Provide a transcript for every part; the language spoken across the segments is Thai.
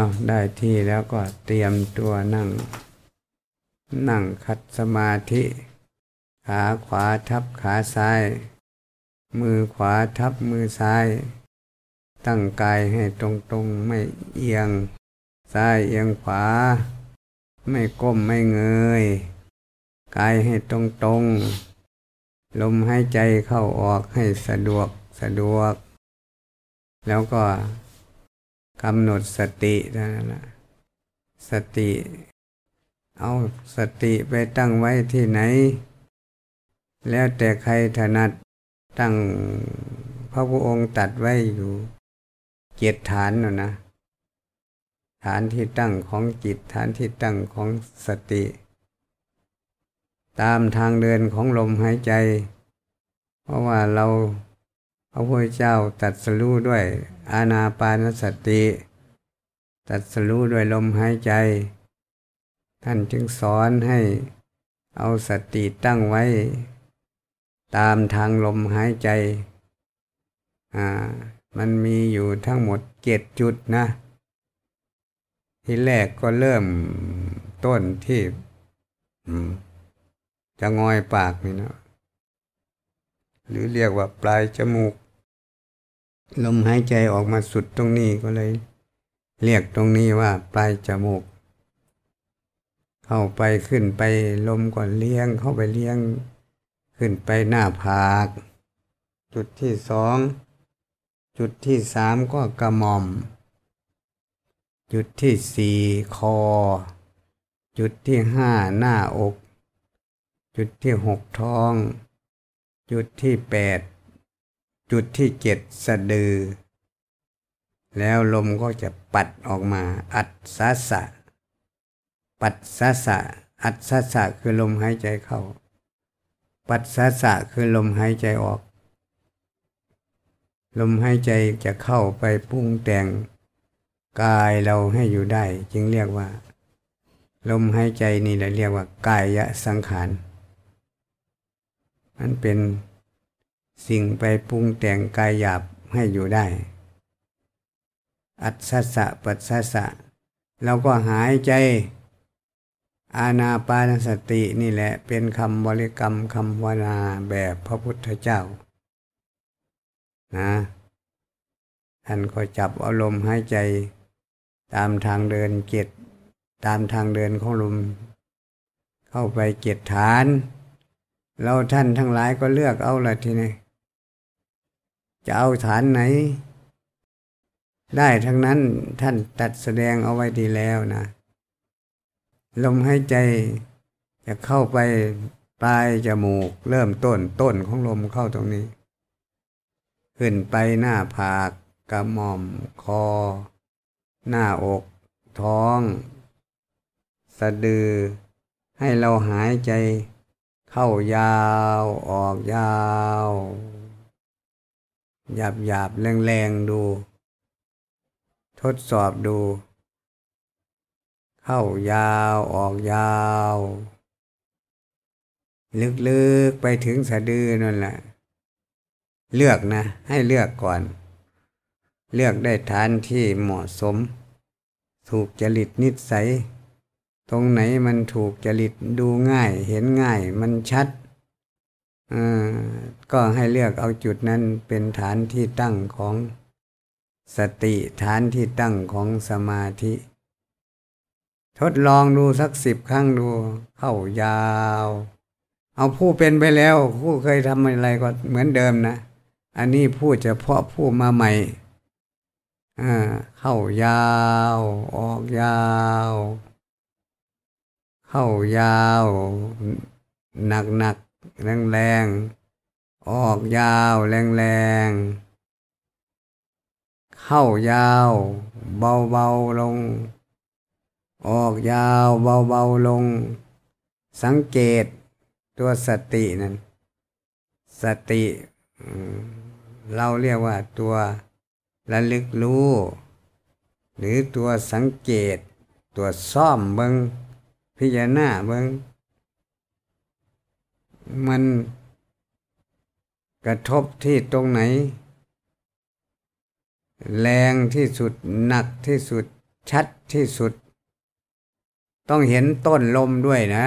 อ้าวได้ที่แล้วก็เตรียมตัวนั่ง นั่งคัดสมาธิ ขาขวาทับขาซ้าย มือขวาทับมือซ้าย ตั้งกายให้ตรงๆไม่เอียง ซ้ายเอียงขวา ไม่ก้มไม่เงย กายให้ตรงๆ ลมหายใจเข้าออกให้สะดวกสะดวก แล้วก็ กำหนดสตินั่นแหละสติ เอาสติไปตั้งไว้ที่ไหน แล้วแต่ใครถนัดตั้งพระพุทธองค์ตัดไว้อยู่เจ็ดฐานน่ะนะ ฐานที่ตั้งของจิตฐานที่ตั้งของสติ ตามทางเดินของลมหายใจ เพราะว่าเรา พระพุทธเจ้าตัดสรู้ด้วยอาณาปานสติ ตัดสรู้ด้วยลมหายใจ ท่านจึงสอนให้เอาสติตั้งไว้ ตามทางลมหายใจ อ่า มันมีอยู่ทั้งหมดเจ็ดจุดนะ ที่แรกก็เริ่มต้นที่จะงอยปากนี่นะ หรือเรียกว่าปลายจมูก ลมหายใจออกมาสุดตรงนี้ก็เลย เรียกตรงนี้ว่าปลายจมูก เข้าไปขึ้นไปลมก่อนเลี้ยงเข้าไปเลี้ยง ขึ้นไปหน้าผาก จุดที่สองจุดที่สามก็กระหม่อม จุดที่สี่คอ จุดที่ห้าหน้าอก จุดที่หกท้อง จุดที่แปดจุดที่เจ็ดสะดือ แล้วลมก็จะปัดออกมา อัดสะสะ ปัดสะสะ อัดสะสะคือลมหายใจเข้า ปัดสะสะคือลมหายใจออก ลมหายใจจะเข้าไปปรุงแต่งกายเราให้อยู่ได้ จึงเรียกว่า ลมหายใจนี่แหละเรียกว่ากายสังขาร มันเป็นสิ่งไปปรุงแต่งกายหยาบให้อยู่ได้ อัศสะปัสสะเราก็หายใจ อาณาปานสตินี่แหละเป็นคำบริกรรมคำวนาแบบพระพุทธเจ้า นะท่านก็จับอารมณ์หายใจ ตามทางเดินเจ็ดตามทางเดินของลมเข้าไปเจ็ดฐาน เราท่านทั้งหลายก็เลือกเอาละทีนี้จะเอาฐานไหน ได้ทั้งนั้นท่านตัดแสดงเอาไว้ดีแล้วนะ ลมหายใจจะเข้าไปปลายจมูก เริ่มต้นต้นของลมเข้าตรงนี้ ขึ้นไปหน้าผากกระหม่อม คอ หน้าอก ท้อง สะดือ ให้เราหายใจ เข้ายาวออกยาว หยาบหยาบแรงแรงดู ทดสอบดู เข้ายาวออกยาว ลึกๆไปถึงสะดือนั่นแหละ เลือกนะ ให้เลือกก่อน เลือกได้ฐานที่เหมาะสม ถูกจริตนิสัย ตรงไหนมันถูกจริตดูง่าย เห็นง่าย มันชัดก็ให้เลือกเอาจุดนั้นเป็นฐานที่ตั้งของสติฐานที่ตั้งของสมาธิ ทดลองดูสักสิบครั้งดู เข้ายาว เอาผู้เป็นไปแล้ว ผู้เคยทำอะไรก็เหมือนเดิมนะ อันนี้พูดเฉพาะผู้มาใหม่เข้ายาว ออกยาว เข้ายาว หนักหนักแรงแรงออกยาวแรงแรงเข้ายาว เบาเบาลง ออกยาวเบาเบาลง สังเกตตัวสตินั้น สติ เราเรียกว่าตัวระลึกรู้ หรือตัวสังเกตตัวซ่อมเบิง พิจารณาเบิงมันกระทบที่ตรงไหน แรงที่สุดหนักที่สุดชัดที่สุด ต้องเห็นต้นลมด้วยนะ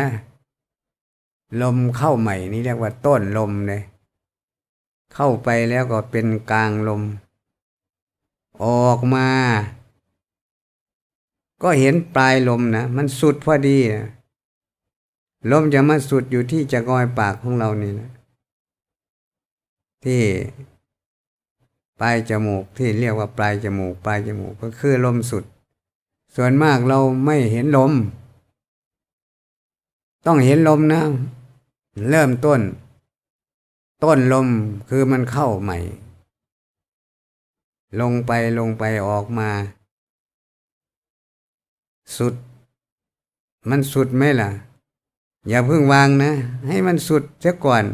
ลมเข้าใหม่นี่เรียกว่าต้นลมเลยเข้าไปแล้วก็เป็นกลางลม ออกมา ก็เห็นปลายลมนะ มันสุดพอดีนะลมจะมาสุดอยู่ที่จะกอยปากของเรานี่นะ ที่ปลายจมูกที่เรียกว่าปลายจมูก ปลายจมูกก็คือลมสุด ส่วนมากเราไม่เห็นลม ต้องเห็นลมนะ เริ่มต้น ต้นลมคือมันเข้าใหม่ ลงไปลงไปออกมา สุด มันสุดไหมล่ะ อย่าเพิ่งวางนะ ให้มันสุดเสียก่อน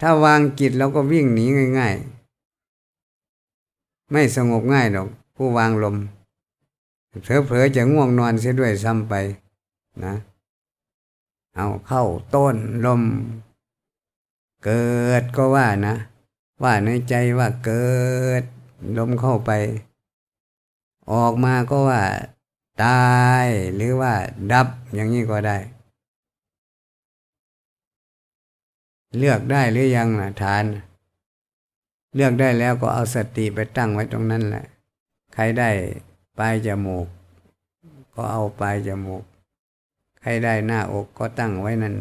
ถ้าวางจิตเราก็วิ่งหนีง่าย ๆ ไม่สงบง่ายหรอก ผู้วางลมเผลอๆจะง่วงนอนเสียด้วยซ้ำไปนะ เอาเข้าต้นลม เกิดก็ว่านะ ว่าในใจว่าเกิด ลมเข้าไป ออกมาก็ว่า ตายหรือว่าดับอย่างนี้ก็ได้ เลือกได้หรือยังนะทาน เลือกได้แล้วก็เอาสติไปตั้งไว้ตรงนั้นแหละ ใครได้ปลายจมูก ก็เอาปลายจมูก ใครได้หน้าอกก็ตั้งไว้นั่น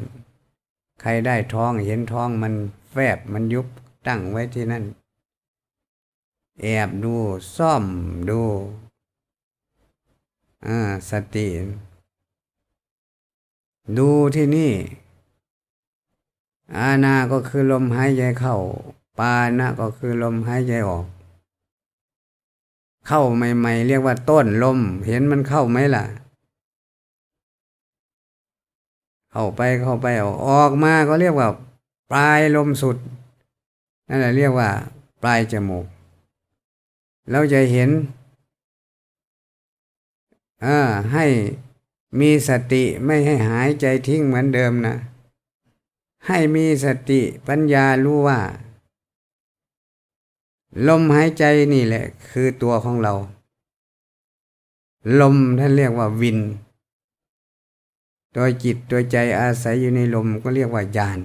ใครได้ท้องเห็นท้องมันแฟบมันยุบตั้งไว้ที่นั่น แอบดูซ่อมดู อ่าสติ ดูที่นี่ อาณาก็คือลมหายใจเข้า ปานะก็คือลมหายใจออก เข้าใหม่ๆ เรียกว่าต้นลม เห็นมันเข้าไหมล่ะ เข้าไปเข้าไปออกออกมาก็เรียกว่า ปลายลมสุด นั่นแหละเรียกว่า ปลายจมูก เราจะเห็น อ่าให้มีสติไม่ให้หายใจทิ้งเหมือนเดิมนะ ให้มีสติปัญญารู้ว่า ลมหายใจนี่แหละ คือตัวของเรา ลมท่านเรียกว่าวินโดยจิตโดยใจอาศัยอยู่ในลมก็เรียกว่าญาณ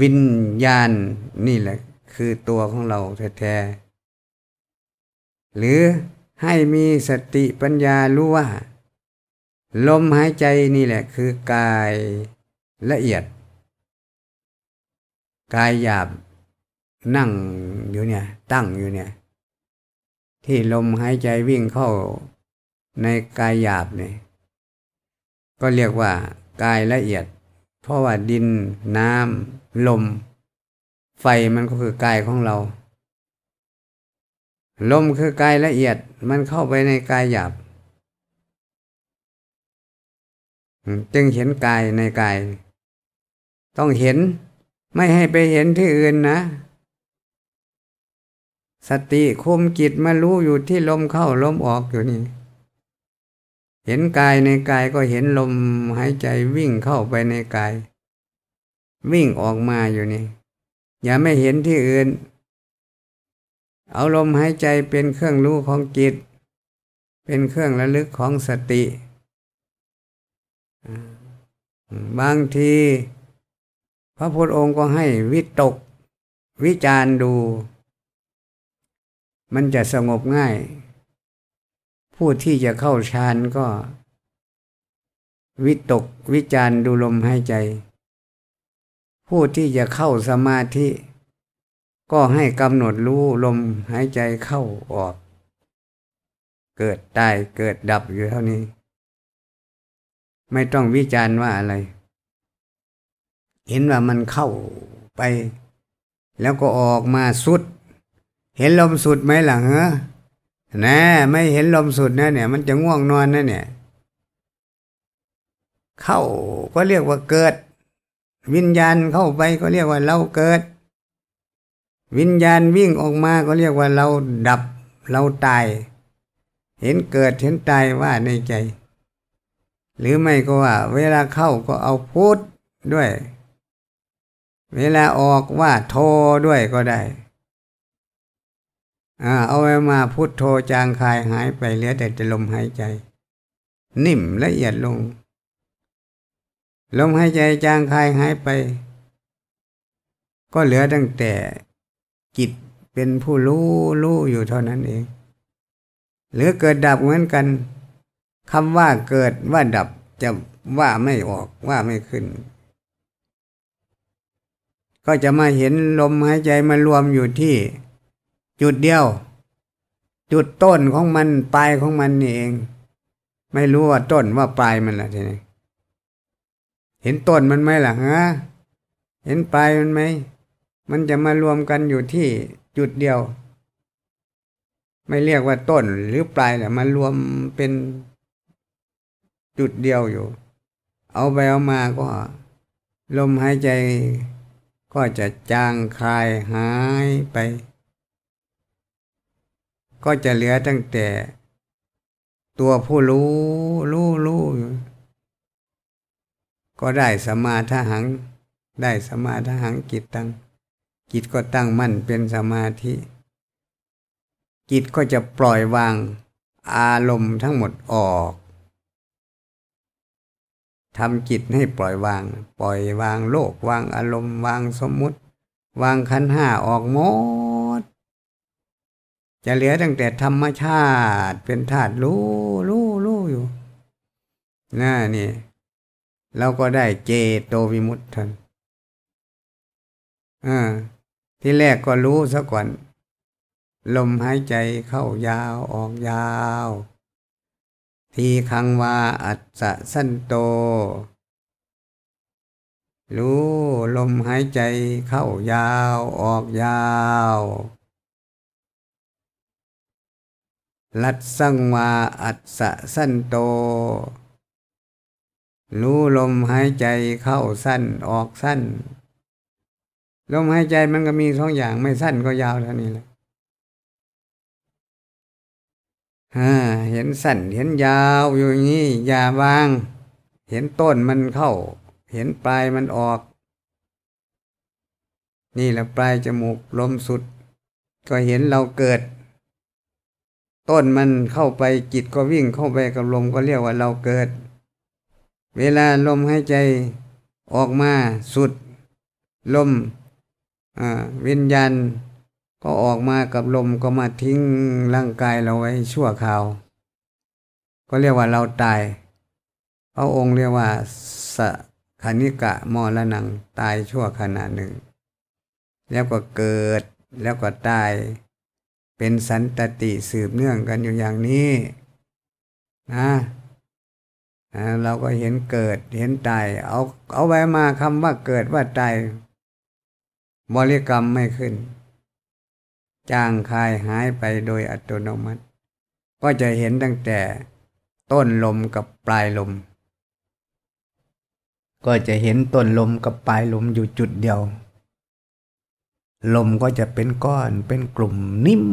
วิญญาณนี่แหละ คือตัวของเราแท้ๆหรือ ให้มีสติปัญญารู้ว่า ลมหายใจนี่แหละคือกายละเอียด กายหยาบนั่งอยู่เนี่ย ตั้งอยู่เนี่ย ที่ลมหายใจวิ่งเข้าในกายหยาบเนี่ยก็เรียกว่ากายละเอียด เพราะว่าดินน้ำลม ไฟมันก็คือกายของเรา ลมคือกายละเอียดมันเข้าไปในกายหยาบ จึงเห็นกายในกาย ต้องเห็นไม่ให้ไปเห็นที่อื่นนะ สติคุมจิตมารู้อยู่ที่ลมเข้าลมออกอยู่นี่เห็นกายในกายก็เห็นลมหายใจวิ่งเข้าไปในกาย วิ่งออกมาอยู่นี่ อย่าไม่เห็นที่อื่น เอาลมหายใจเป็นเครื่องรู้ของจิต เป็นเครื่องระลึกของสติ บางที พระพุทธองค์ก็ให้วิตก วิจารดู มันจะสงบง่าย ผู้ที่จะเข้าฌานก็ วิตกวิจารดูลมหายใจ ผู้ที่จะเข้าสมาธิ ก็ให้กำหนดรู้ลมหายใจเข้าออก เกิดตายเกิดดับอยู่เท่านี้ ไม่ต้องวิจารณ์ว่าอะไร เห็นว่ามันเข้าไป แล้วก็ออกมาสุด เห็นลมสุดไหมล่ะเหรอนะไม่เห็นลมสุดนะเนี่ย มันจะง่วงนอนนะเนี่ย เข้าก็เรียกว่าเกิด วิญญาณเข้าไปก็เรียกว่าเราเกิด วิญญาณวิ่งออกมาก็เรียกว่าเราดับเราตาย เห็นเกิดเห็นตายว่าในใจ หรือไม่ก็ว่า เวลาเข้าก็เอาพูดด้วย เวลาออกว่าโทด้วยก็ได้อ่าเอาไว้มาพุทโธจางคายหายไปเหลือแต่จะลมหายใจ นิ่มละเอียดลง ลมหายใจจางคายหายไป ก็เหลือตั้งแต่ จิตเป็นผู้รู้รู้อยู่เท่านั้นเอง หรือเกิดดับเหมือนกันคำว่าเกิดว่าดับจะว่าไม่ออกว่าไม่ขึ้น ก็จะมาเห็นลมหายใจมารวมอยู่ที่ จุดเดียว จุดต้นของมันปลายของมันนี่เอง ไม่รู้ว่าต้นว่าปลายมันละทีนี้เห็นต้นมันไหมล่ะฮะเห็นปลายมันไหม มันจะมารวมกันอยู่ที่จุดเดียว ไม่เรียกว่าต้นหรือปลายแหละมารวมเป็นจุดเดียวอยู่ เอาไปเอามาก็ ลมหายใจก็จะจางคลายหายไป ก็จะเหลือตั้งแต่ ตัวผู้รู้รู้รู้อยู่ก็ได้สมาทหัง ได้สมาทหังกิตตัง จิตก็ตั้งมั่นเป็นสมาธิ จิตก็จะปล่อยวางอารมณ์ทั้งหมดออกทำจิตให้ปล่อยวาง ปล่อยวางโลก วางอารมณ์ วางสมมุติ วางขันห้าออกหมด จะเหลือตั้งแต่ธรรมชาติเป็นธาตุรู้รู้รู้อยู่น่านี่เราก็ได้เจโตวิมุตทันอ่า ที่แรกก็รู้ซะก่อน ลมหายใจเข้ายาวออกยาว ทีคังวาอัศส,สันโต รู้ลมหายใจเข้ายาวออกยาวลัดสังวาอัศสันโต รู้ลมหายใจเข้าสั้นออกสั้น ลมหายใจมันก็มีสองอย่างไม่สั้นก็ยาวเท่านี้แหละเห็นสั้นเห็นยาวอยู่อย่างนี้อย่าวาง เห็นต้นมันเข้า เห็นปลายมันออก นี่แหละปลายจมูกลมสุด ก็เห็นเราเกิด ต้นมันเข้าไปจิตก็วิ่งเข้าไปกับลมก็เรียกว่าเราเกิด เวลาลมหายใจออกมาสุด ลม วิญญาณก็ออกมากับลมก็มาทิ้งร่างกายเราไว้ชั่วคราว ก็เรียกว่าเราตายพระองค์เรียกว่าสคณิกะมรณังตายชั่วขณะหนึ่ง แล้วก็เกิดแล้วก็ตาย เป็นสันตติสืบเนื่องกันอยู่อย่างนี้นะเราก็เห็นเกิดเห็นตาย เอาเอาไว้มาคำว่าเกิดว่าตาย บริกรรมไม่ขึ้น จางคายหายไปโดยอัตโนมัติ ก็จะเห็นตั้งแต่ต้นลมกับปลายลม ก็จะเห็นต้นลมกับปลายลมอยู่จุดเดียว ลมก็จะเป็นก้อนเป็นกลุ่มนิ่ม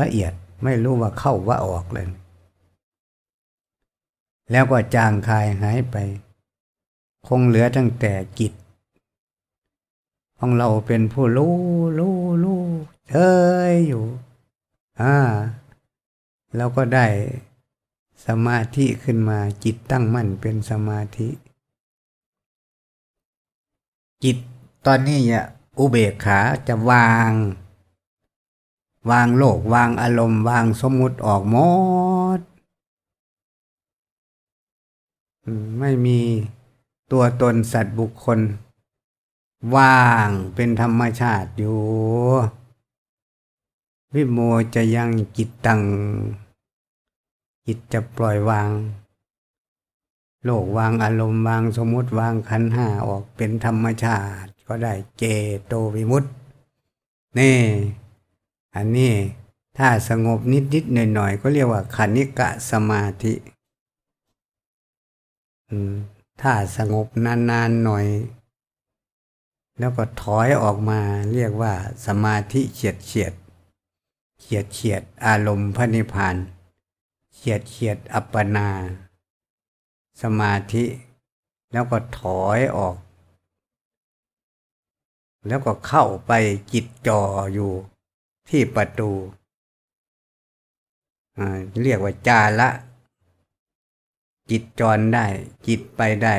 ละเอียดไม่รู้ว่าเข้าว่าออกเลย แล้วก็จางคายหายไป คงเหลือตั้งแต่จิต ของเราเป็นผู้รู้รู้รู้เฉยอยู่อ่าเราก็ได้สมาธิขึ้นมาจิตตั้งมั่นเป็นสมาธิ จิตตอนนี้เนี่ยอุเบกขาจะวาง วางโลกวางอารมณ์วางสมมุติออกหมดไม่มีตัวตนสัตว์บุคคล ว่างเป็นธรรมชาติอยู่ วิโมจะยังจิตตัง จิตจะปล่อยวาง โลกวางอารมณ์วางสมมติวางขันห้าออกเป็นธรรมชาติ ก็ได้เจโตวิมุตตินี่ อันนี้ถ้าสงบนิดนิดหน่อยหน่อยก็เรียกว่าคณิกะสมาธิถ้าสงบนานๆหน่อย แล้วก็ถอยออกมาเรียกว่าสมาธิเฉียดเฉียดเฉียดเฉียดอารมณ์พระนิพพานเฉียดเฉียดอัปปนา สมาธิ แล้วก็ถอยออก แล้วก็เข้าไปจิตจ่ออยู่ที่ประตูเรียกว่าจาละ จิตจรได้ จิตไปได้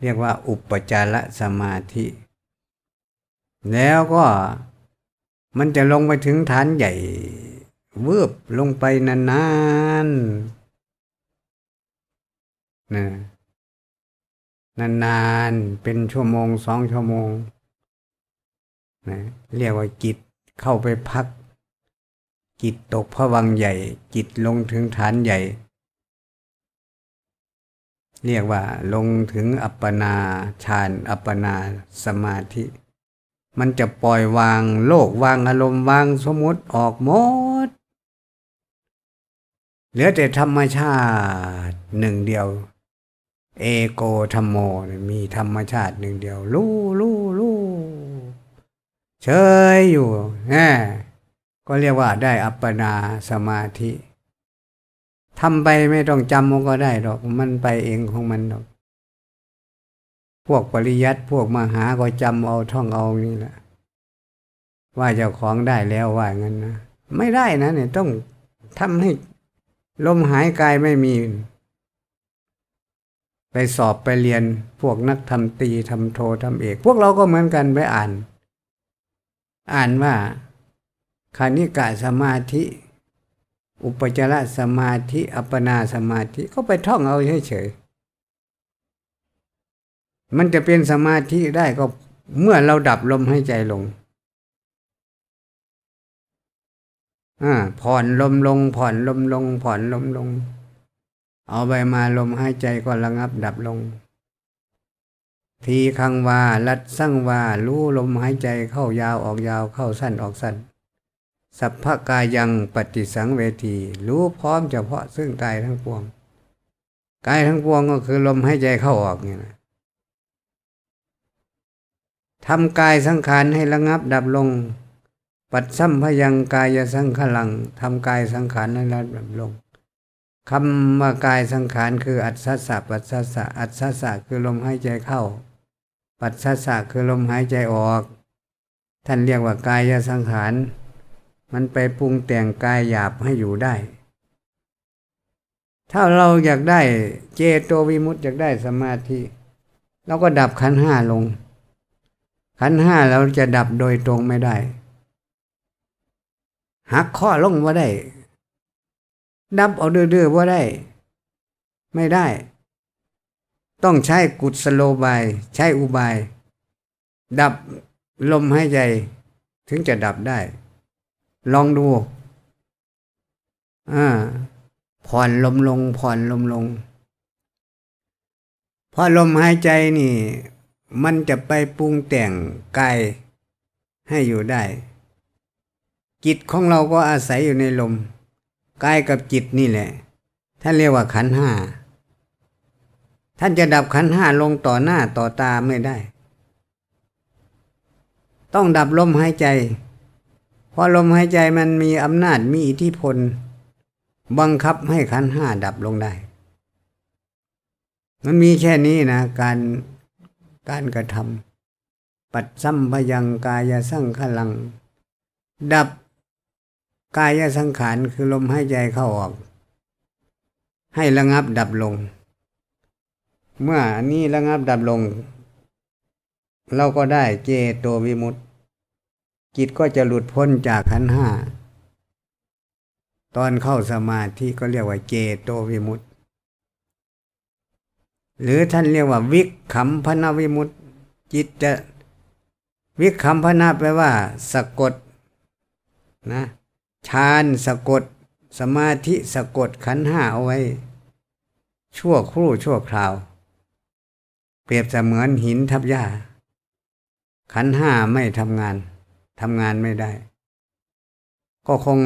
เรียกว่าอุปจารสมาธิ แล้วก็มันจะลงไปถึงฐานใหญ่เวืบลงไปนานๆนะนานๆ เป็นชั่วโมงสองชั่วโมงนะเรียกว่าจิตเข้าไปพักจิตตกพระวังใหญ่จิตลงถึงฐานใหญ่ เรียกว่าลงถึงอัปปนาฌานอัปปนาสมาธิ มันจะปล่อยวางโลกวางอารมณ์วางสมมติออกหมด เหลือแต่ธรรมชาติหนึ่งเดียว เอโกธรรมโมมีธรรมชาติหนึ่งเดียว รู้รู้รู้เฉยอยู่แน่ก็เรียกว่าได้อัปปนาสมาธิ ทำไปไม่ต้องจำมันก็ได้หรอก มันไปเองของมันหรอก พวกปริยัติพวกมหาก็จำเอาท่องเอานี่แหละ ว่าเจ้าของได้แล้วว่างั้นนะ ไม่ได้นะเนี่ยต้องทำให้ลมหายกายไม่มี ไปสอบไปเรียนพวกนักทำตีทำโททำเอก พวกเราก็เหมือนกันไปอ่าน อ่านว่าคานิกะสมาธิ อุปจารสมาธิอัปปนาสมาธิก็ไปท่องเอาเฉยๆมันจะเป็นสมาธิได้ก็เมื่อเราดับลมให้ใจลงอ่าผ่อนลมลง ผ่อนลมลง ผ่อนลมลง เอาไปมาลมหายใจก็ระงับดับลง ทีคังวาลัดสั่งวารู้ลมหายใจเข้ายาวออกยาวเข้าสั้นออกสั้น สัพพกายังปฏิสังเวทีรู้พร้อมเฉพาะซึ่งกายทั้งปวงกายทั้งปวงก็คือลมหายใจเข้าออกนี่นะทำกายสังขารให้ระงับดับลง ปัดซ้ำพยังกายสังขลังทำกายสังขารให้ระงับดับลงคำว่ากายสังขารคืออัศสะปัสสะสะอัศสะคือลมหายใจเข้า ปัสสะคือลมหายใจออก ท่านเรียกว่ากายสังขาร มันไปปรุงแต่งกายหยาบให้อยู่ได้ ถ้าเราอยากได้เจโตวิมุตต์อยากได้สมาธิเราก็ดับขันห้าลง ขันห้าเราจะดับโดยตรงไม่ได้ หักข้อลงว่าได้ ดับเอาเดือๆว่าได้ ไม่ได้ ต้องใช้กุศโลบาย ใช้อุบาย ดับลมหายใจ ถึงจะดับได้ ลองดู อ่า ผ่อนลมลง ผ่อนลมลง เพอลมหายใจนี่ มันจะไปปรุงแต่งกายให้อยู่ได้ จิตของเราก็อาศัยอยู่ในลมกายกับจิตนี่แหละ ท่านเรียกว่าขันห้า ท่านจะดับขันห้าลงต่อหน้าต่อตาไม่ได้ ต้องดับลมหายใจ ราะลมหายใจมันมีอำนาจมีอิทธิพล บังคับให้ขันห้าดับลงได้ มันมีแค่นี้นะการการกระทำปัดซ้ำพยังกายสั่งขลัง ดับกายสังขารคือลมหายใจเข้าออก ให้ระงับดับลง เมื่ออันนี้ระงับดับลง เราก็ได้เจโตวิมุตติ จิตก็จะหลุดพ้นจากขันห้า ตอนเข้าสมาธิก็เรียกว่าเจโตวิมุตติ หรือท่านเรียกว่าวิกขมพนาวิมุตติ จิตจะวิกขมพนาแปลว่า สะกดนะฌานสะกด สมาธิสะกดขันห้าเอาไว้ ชั่วครู่ชั่วคราว เปรียบเสมือนหินทับหญ้า ขันห้าไม่ทำงาน ทำงานไม่ได้ ก็คง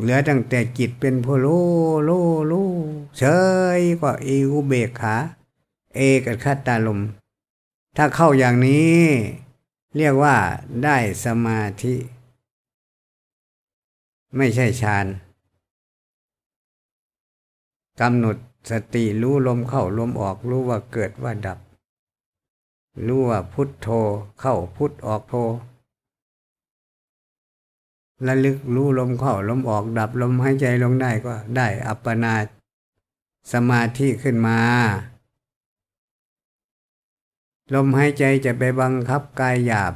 เหลือตั้งแต่จิตเป็นผู้รู้รู้รู้เฉยกว่าอีอุเบกขา เอกคัตตาลม ถ้าเข้าอย่างนี้ เรียกว่าได้สมาธิ ไม่ใช่ฌานกำหนดสติรู้ลมเข้าลมออกรู้ว่าเกิดว่าดับ รู้ว่าพุทโธเข้าพุทออกโธ ระลึกรู้ลมเข้าลมออกดับลมหายใจลงได้ก็ได้อัปปนาสมาธิขึ้นมา ลมหายใจจะไปบังคับกายหยาบ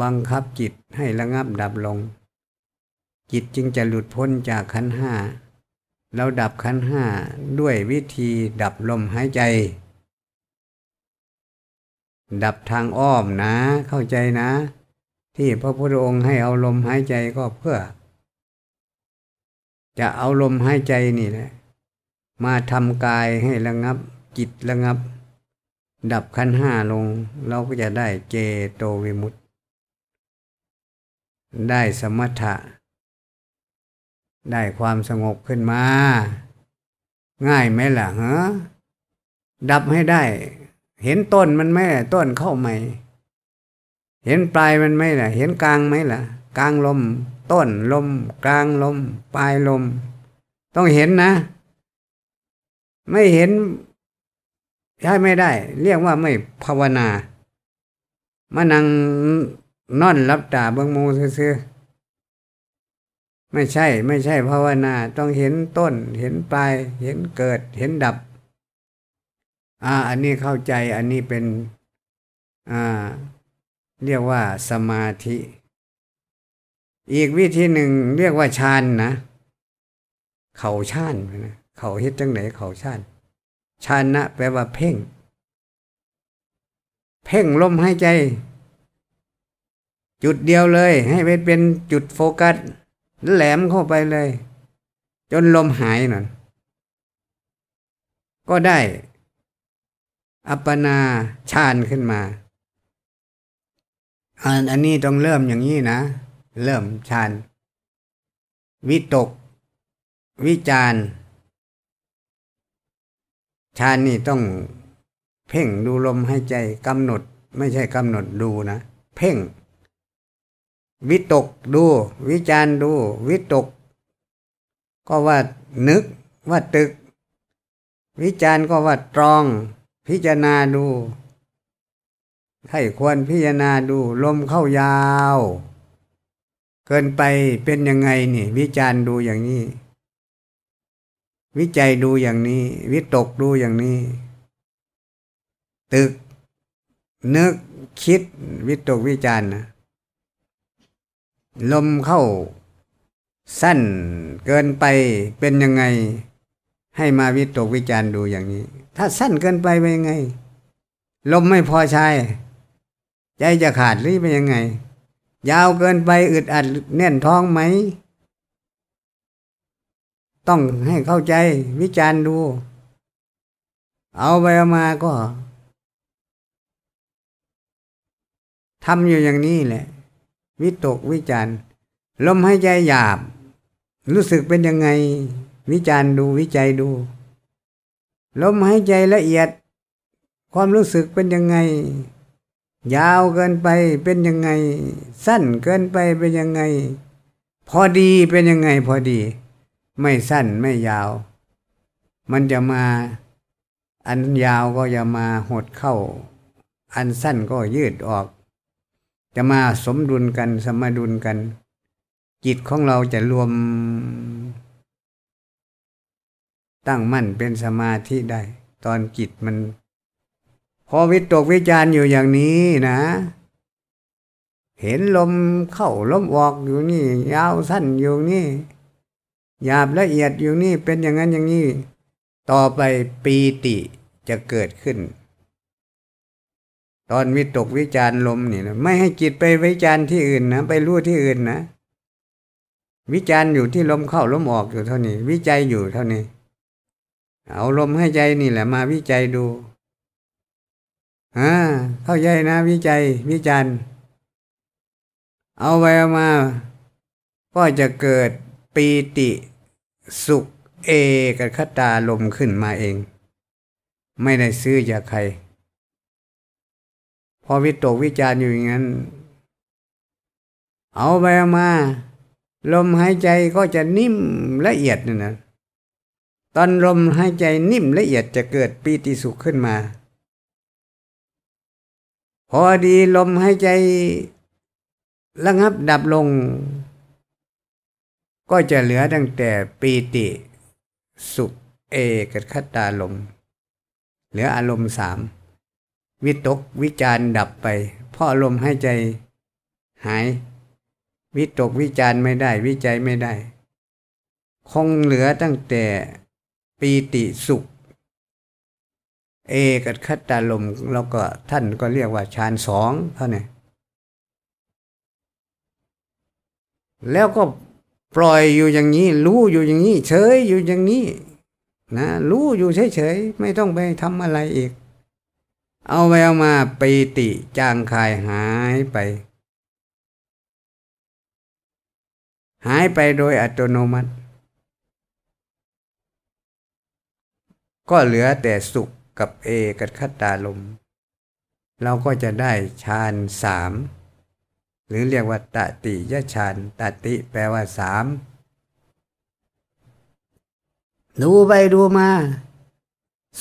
บังคับจิตให้ระงับดับลง จิตจึงจะหลุดพ้นจากขันห้าเราดับขันห้าด้วยวิธีดับลมหายใจ ดับทางอ้อมนะเข้าใจนะ ที่พระพุทธองค์ให้เอาลมหายใจก็เพื่อ จะเอาลมหายใจนี่แหละมาทำกายให้ระงับจิตระงับ ดับขันห้าลง เราก็จะได้เจโตวิมุตติ ได้สมถะ ได้ความสงบขึ้นมา ง่ายไหมล่ะฮะดับให้ได้ เห็นต้นมันไหมต้นเข้าใหม่ เห็นปลายมันไหมล่ะ เห็นกลางไหมล่ะ กลางลม ต้นลม กลางลม ปลายลม ต้องเห็นนะ ไม่เห็นใช้ไม่ได้ เรียกว่าไม่ภาวนามานั่งนอนรับตาเบื้องมูซื่อไม่ใช่ ไม่ใช่ภาวนา ต้องเห็นต้น เห็นปลาย เห็นเกิด เห็นดับ อ่า อันนี้เข้าใจ อันนี้เป็น อ่า เรียกว่าสมาธิ อีกวิธีหนึ่งเรียกว่าฌานนะ เข่าฌานนะเข่าเฮ็ดจังไหนเข่าชาติชานะแปลว่าเพ่ง เพ่งลมหายใจ จุดเดียวเลย ให้เป็นเป็นจุดโฟกัส แหลมเข้าไปเลย จนลมหายนั่นก็ได้ อัปปนาฌานขึ้นมา อันอันนี้ต้องเริ่มอย่างนี้นะ เริ่มฌานวิตก วิจารฌานนี่ต้องเพ่งดูลมให้ใจกำหนด ไม่ใช่กำหนดดูนะ เพ่ง วิตกดู วิจารดู วิตก ก็ว่านึกว่าตึก วิจารก็ว่าตรอง พิจารณาดู ให้ควรพิจารณาดูลมเข้ายาว เกินไปเป็นยังไงนี่วิจารณ์ดูอย่างนี้ วิจัยดูอย่างนี้ วิตกดูอย่างนี้ ตึก นึกคิด วิตกวิจารณ์นะลมเข้า สั้นเกินไปเป็นยังไง ให้มาวิตกวิจารณ์ดูอย่างนี้ ถ้าสั้นเกินไปเป็นยังไง ลมไม่พอใช้ ใจจะขาดหรือเป็นยังไง ยาวเกินไปอึดอัดแน่นท้องไหม ต้องให้เข้าใจวิจารณ์ดู เอาไปเอามาก็ทำอยู่อย่างนี้แหละ วิตกวิจารณ์ลมหายใจหยาบ รู้สึกเป็นยังไง วิจารณ์ดูวิจัยดู ลมหายใจละเอียด ความรู้สึกเป็นยังไง ยาวเกินไปเป็นยังไง สั้นเกินไปเป็นยังไง พอดีเป็นยังไงพอดี ไม่สั้นไม่ยาว มันจะมา อันยาวก็จะมาหดเข้า อันสั้นก็ยืดออก จะมาสมดุลกันสมดุลกัน จิตของเราจะรวม ตั้งมั่นเป็นสมาธิได้ ตอนจิตมัน อวิตกวิจารอยู่อย่างนี้นะ เห็นลมเข้าลมออกอยู่นี่ ยาวสั้นอยู่นี่หยาบละเอียดอยู่นี่เป็นอย่างนั้นอย่างนี้ ต่อไปปีติจะเกิดขึ้น ตอนวิตกวิจารลมนี่นะไม่ให้จิตไปวิจารที่อื่นนะไปรู้ที่อื่นนะ วิจารอยู่ที่ลมเข้าลมออกอยู่เท่านี้ วิจัยอยู่เท่านี้ เอาลมให้ใจนี่แหละมาวิจัยดู อ่าเข้าใจนะวิจัยวิจาร์เอาไปเอามา ก็จะเกิดปีติสุขเอกคตาลมขึ้นมาเอง ไม่ได้ซื้อจากใคร พอวิตกวิจารอยู่อย่างนั้น เอาไปมา ลมหายใจก็จะนิ่มละเอียดนั่นนะตอนลมหายใจนิ่มละเอียดจะเกิดปีติสุขขึ้นมา พอดีลมหายใจระงับดับลง ก็จะเหลือตั้งแต่ปีติ สุขเอกัคตาลม เหลืออารมณ์สามวิตกวิจารดับไปเพราะอารมณ์ให้ใจหาย วิตกวิจารไม่ได้ วิจัยไม่ได้ คงเหลือตั้งแต่ปีติสุข เอกัคตาลมแล้วก็ท่านก็เรียกว่าฌานสองเท่านี้แล้วก็ปล่อยอยู่อย่างนี้ รู้อยู่อย่างนี้ เฉยอยู่อย่างนี้นะรู้อยู่เฉยๆไม่ต้องไปทำอะไรอีก เอาไปเอามาปีติจางคายหายไป หายไปโดยอัตโนมัติ ก็เหลือแต่สุข กับเอกัคตาลม เราก็จะได้ฌานสามหรือเรียกว่าตติยฌานตติแปลว่าสามดูไปดูมา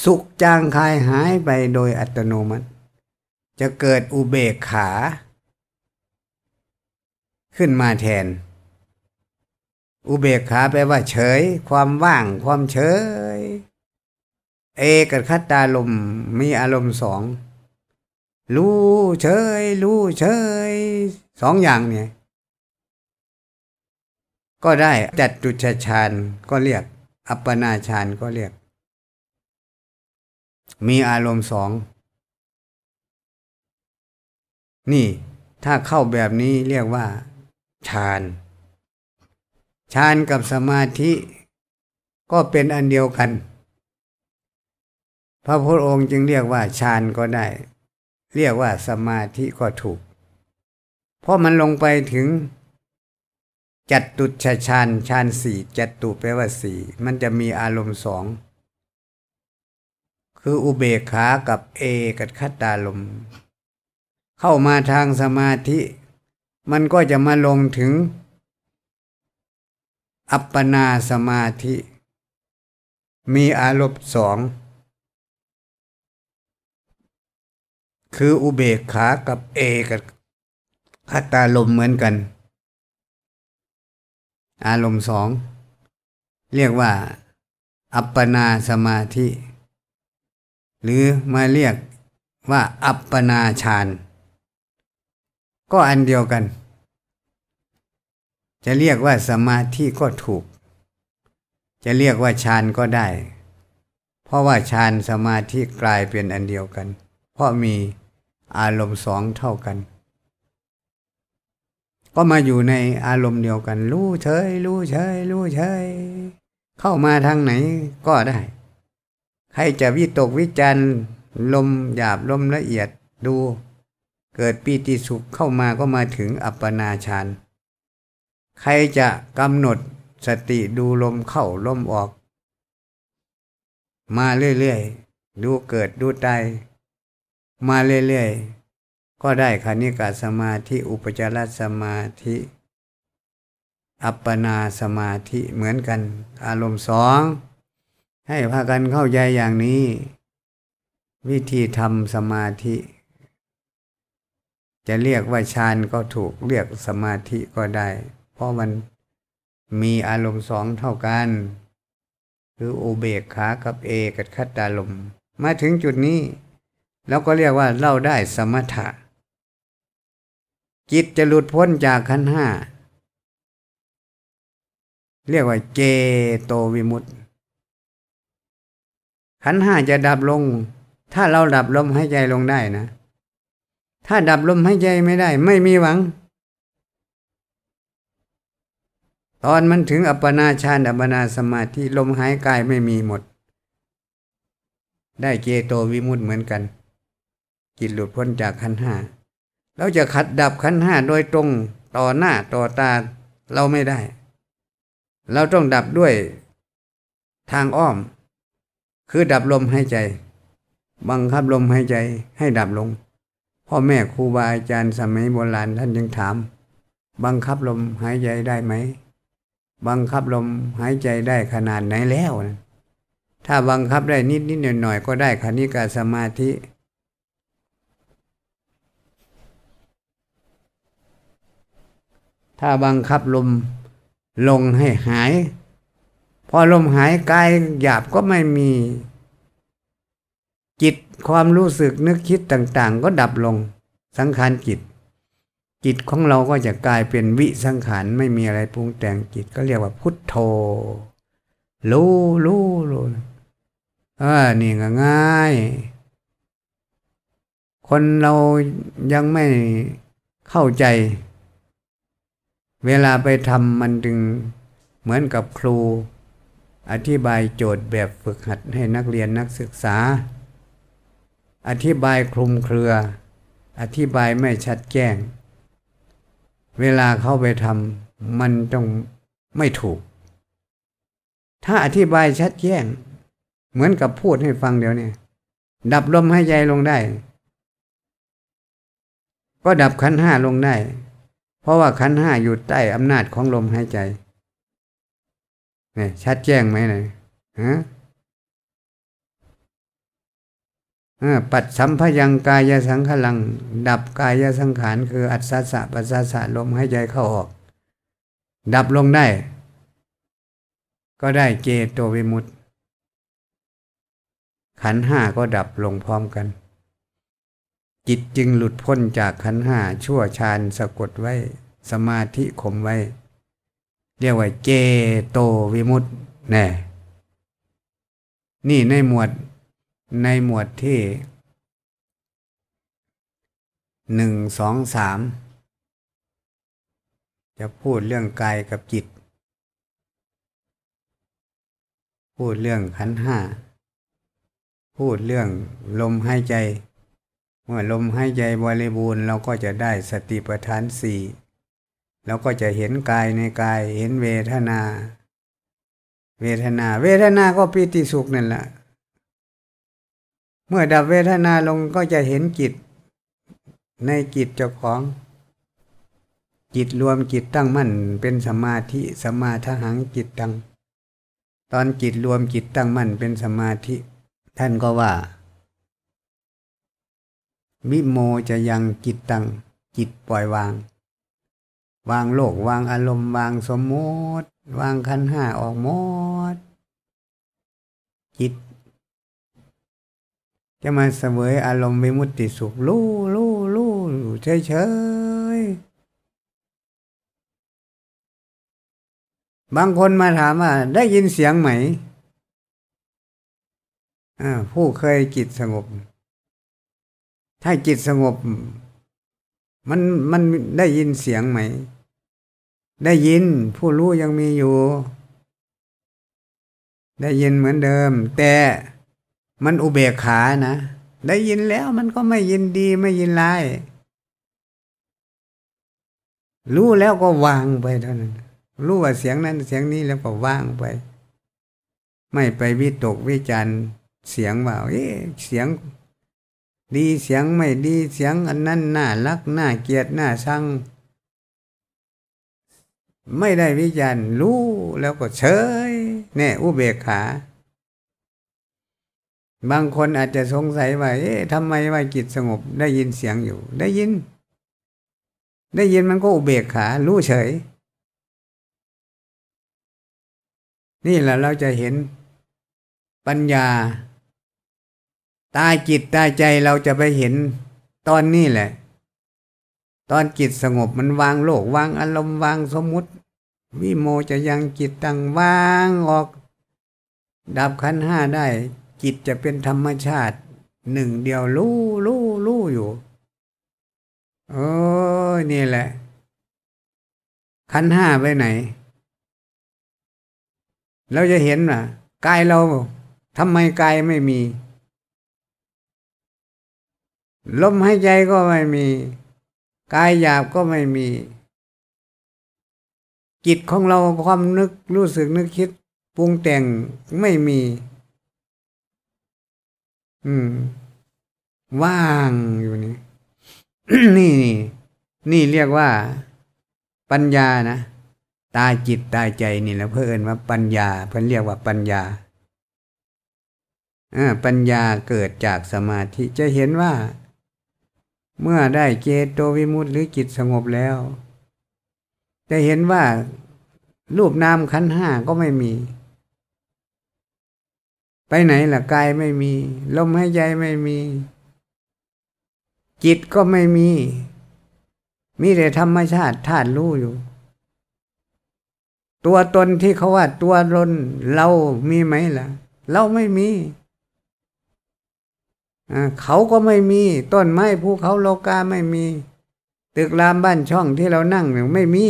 สุขจางคายหายไปโดยอัตโนมัติ จะเกิดอุเบกขา ขึ้นมาแทน อุเบกขาแปลว่าเฉย ความว่างความเฉย เอกัคตาลมมีอารมณ์สองรู้เฉยรู้เฉยสองอย่างเนี่ย ก็ได้จัดจุชฌานก็เรียก อัปปนาฌานก็เรียก มีอารมณ์สอง นี่ถ้าเข้าแบบนี้เรียกว่าฌานฌานกับสมาธิ ก็เป็นอันเดียวกัน พระพุทธองค์จึงเรียกว่าฌานก็ได้ เรียกว่าสมาธิก็ถูก เพราะมันลงไปถึงจัดตุชฌานฌานสี่จัดตุแปลว่าสี่มันจะมีอารมณ์สองคืออุเบกขากับเอกัคตาลม เข้ามาทางสมาธิ มันก็จะมาลงถึง อัปปนาสมาธิ มีอารมณ์สอง คืออุเบกขากับเอกับคตาลมเหมือนกัน อารมณ์สอง เรียกว่า อัปปนาสมาธิ หรือมาเรียกว่า อัปปนาฌานก็อันเดียวกัน จะเรียกว่าสมาธิก็ถูก จะเรียกว่าฌานก็ได้ เพราะว่าฌานสมาธิกลายเป็นอันเดียวกัน เพราะมี อารมณ์สองเท่ากัน ก็มาอยู่ในอารมณ์เดียวกัน รู้เฉย รู้เฉย รู้เฉย เข้ามาทางไหนก็ได้ ใครจะวิตกวิจารลมหยาบลมละเอียดดู เกิดปีติสุขเข้ามาก็มาถึงอัปปนาฌานใครจะกำหนดสติดูลมเข้าลมออก มาเรื่อยๆ ดูเกิดดูตาย มาเรื่อยๆ ก็ได้คณิกาสมาธิ อุปจารสมาธิ อัปปนาสมาธิเหมือนกัน อารมณ์สองให้พากันเข้าใจอย่างนี้ วิธีทำสมาธิ จะเรียกว่าฌานก็ถูกเรียกสมาธิก็ได้ เพราะมันมีอารมณ์สองเท่ากัน คืออุเบกขากับเอกับคัตตาลมมาถึงจุดนี้ แล้วก็เรียกว่าเล่าได้สมถะ จิตจะหลุดพ้นจากขันห้า เรียกว่าเจโตวิมุตติ ขันห้าจะดับลง ถ้าเราดับลมหายใจลงได้นะ ถ้าดับลมหายใจไม่ได้ ไม่มีหวัง ตอนมันถึงอัปปนาฌานอัปปนาสมาธิลมหายกายไม่มีหมดได้เจโตวิมุตติเหมือนกัน จิตหลุดพ้นจากขันห้าเราจะขัดดับขันห้าโดยตรงต่อหน้าต่อตาเราไม่ได้ เราต้องดับด้วยทางอ้อม คือดับลมหายใจ บังคับลมหายใจให้ดับลง พ่อแม่ครูบาอาจารย์สมัยโบราณท่านยังถาม บังคับลมหายใจได้ไหม บังคับลมหายใจได้ขนาดไหนแล้วนะถ้าบังคับได้นิดนิดหน่อยหน่อยก็ได้คณิกาสมาธิ ถ้าบังคับลมลงให้หาย พอลมหายกายหยาบก็ไม่มี จิตความรู้สึกนึกคิดต่าง ๆ ก็ดับลงสังขารจิต จิตของเราก็จะกลายเป็นวิสังขารไม่มีอะไรปรุงแต่งจิตก็เรียกว่าพุทโธรู้รู้รู้เออนี่ง่ายคนเรายังไม่เข้าใจ เวลาไปทำมันจึงเหมือนกับครู อธิบายโจทย์แบบฝึกหัดให้นักเรียนนักศึกษา อธิบายคลุมเครือ อธิบายไม่ชัดแจ้ง เวลาเข้าไปทำมันต้องไม่ถูก ถ้าอธิบายชัดแจ้ง เหมือนกับพูดให้ฟังเดี๋ยวนี้ดับลมให้ใจลงได้ ก็ดับขันห้าลงได้ เพราะว่าขันห้าอยู่ใต้อำนาจของลมหายใจเนี่ยชัดแจ้งไหมเลยฮะปัดสัมพยังกายสังขลัง ดับกายสังขารคืออัศสะปัสสะสะลมหายใจเข้าออก ดับลงได้ ก็ได้เจโตวิมุตติขันห้าก็ดับลงพร้อมกัน จิตจึงหลุดพ้นจากขันห้าชั่วชานสะกดไว้ สมาธิข่มไว้ เรียกว่าเจโตวิมุตติแน่นี่ในหมวดในหมวดที่หนึ่งสองสามจะพูดเรื่องกายกับจิต พูดเรื่องขันห้า พูดเรื่องลมหายใจ เมื่อลมหายใจบริบูรณ์เราก็จะได้สติปัฏฐานสี่เราก็จะเห็นกายในกายเห็นเวทนา เวทนา เวทนาก็ปีติสุขนั่นแหละเมื่อดับเวทนาลงก็จะเห็นจิต ในจิตเจ้าของ จิตรวมจิตตั้งมั่นเป็นสมาธิสมาทหังจิตตั้งตอนจิตรวมจิตตั้งมั่นเป็นสมาธิ ท่านก็ว่า วิโมจะยังจิตตั้งจิตปล่อยวาง วางโลกวางอารมณ์วางสมมติ วางขันห้าออกหมด จิต จะมาเสวยอารมณ์วิมุตติสุขลู่ลู่ลู่เฉยเฉยบางคนมาถามว่า ได้ยินเสียงไหมผู้เคยจิตสงบ ถ้าจิตสงบ มันมันได้ยินเสียงไหม ได้ยินผู้รู้ยังมีอยู่ ได้ยินเหมือนเดิม แต่มันอุเบกขานะ ได้ยินแล้วมันก็ไม่ยินดีไม่ยินร้ายรู้แล้วก็วางไปเท่านั้น รู้ว่าเสียงนั้นเสียงนี้แล้วก็วางไป ไม่ไปวิตกวิจารเสียงว่าเอ๊เสียง ดีเสียงไม่ดีเสียงอันนั้นน่ารักน่าเกลียดน่าชัง ไม่ได้วิจารณ์รู้แล้วก็เฉยแน่อุเบกขา บางคนอาจจะสงสัยว่าเอ๊ะทำไมว่าจิตสงบได้ยินเสียงอยู่ ได้ยิน ได้ยินมันก็อุเบกขา รู้เฉย นี่แหละเราจะเห็นปัญญา ตาจิตตาใจเราจะไปเห็นตอนนี้แหละ ตอนจิตสงบมันวางโลกวางอารมณ์วางสมมุติ วิโมจะยังจิตตั้งวางออก ดับขันห้าได้ จิตจะเป็นธรรมชาติหนึ่งเดียวรู้รู้รู้อยู่โอ้ยนี่แหละ ขันห้าไปไหน เราจะเห็นว่ากายเราทำไมกายไม่มี ลมหายใจก็ไม่มี กายหยาบก็ไม่มี จิตของเราความนึกรู้สึกนึกคิดปรุงแต่งไม่มี อืม ว่างอยู่นี่นี่ นี่เรียกว่า ปัญญานะตาจิตตาใจนี่แหละเพื่อนว่าปัญญา เพื่อนเรียกว่าปัญญาอ่าปัญญาเกิดจากสมาธิจะเห็นว่า เมื่อได้เจโตวิมุตติหรือจิตสงบแล้ว จะเห็นว่ารูปนามขันห้าก็ไม่มี ไปไหนล่ะกายไม่มี ลมหายใจไม่มี จิตก็ไม่มี มีแต่ธรรมชาติธาตุรู้อยู่ ตัวตนที่เขาว่าตัวตนเรามีไหมล่ะ เราไม่มี เขาก็ไม่มีต้นไม้ภูเขาโลกาไม่มี ตึกรามบ้านช่องที่เรานั่งเนี่ยไม่มี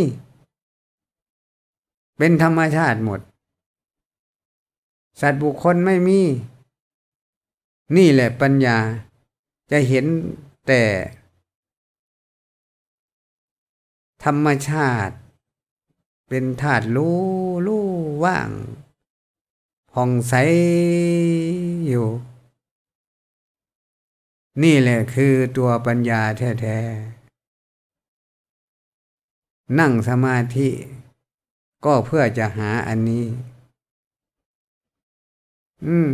เป็นธรรมชาติหมด สัตว์บุคคลไม่มี นี่แหละปัญญาจะเห็นแต่ ธรรมชาติ เป็นธาตุรู้รู้ว่างผ่องใสอยู่ นี่แหละคือตัวปัญญาแท้ๆ นั่งสมาธิ ก็เพื่อจะหาอันนี้ อืม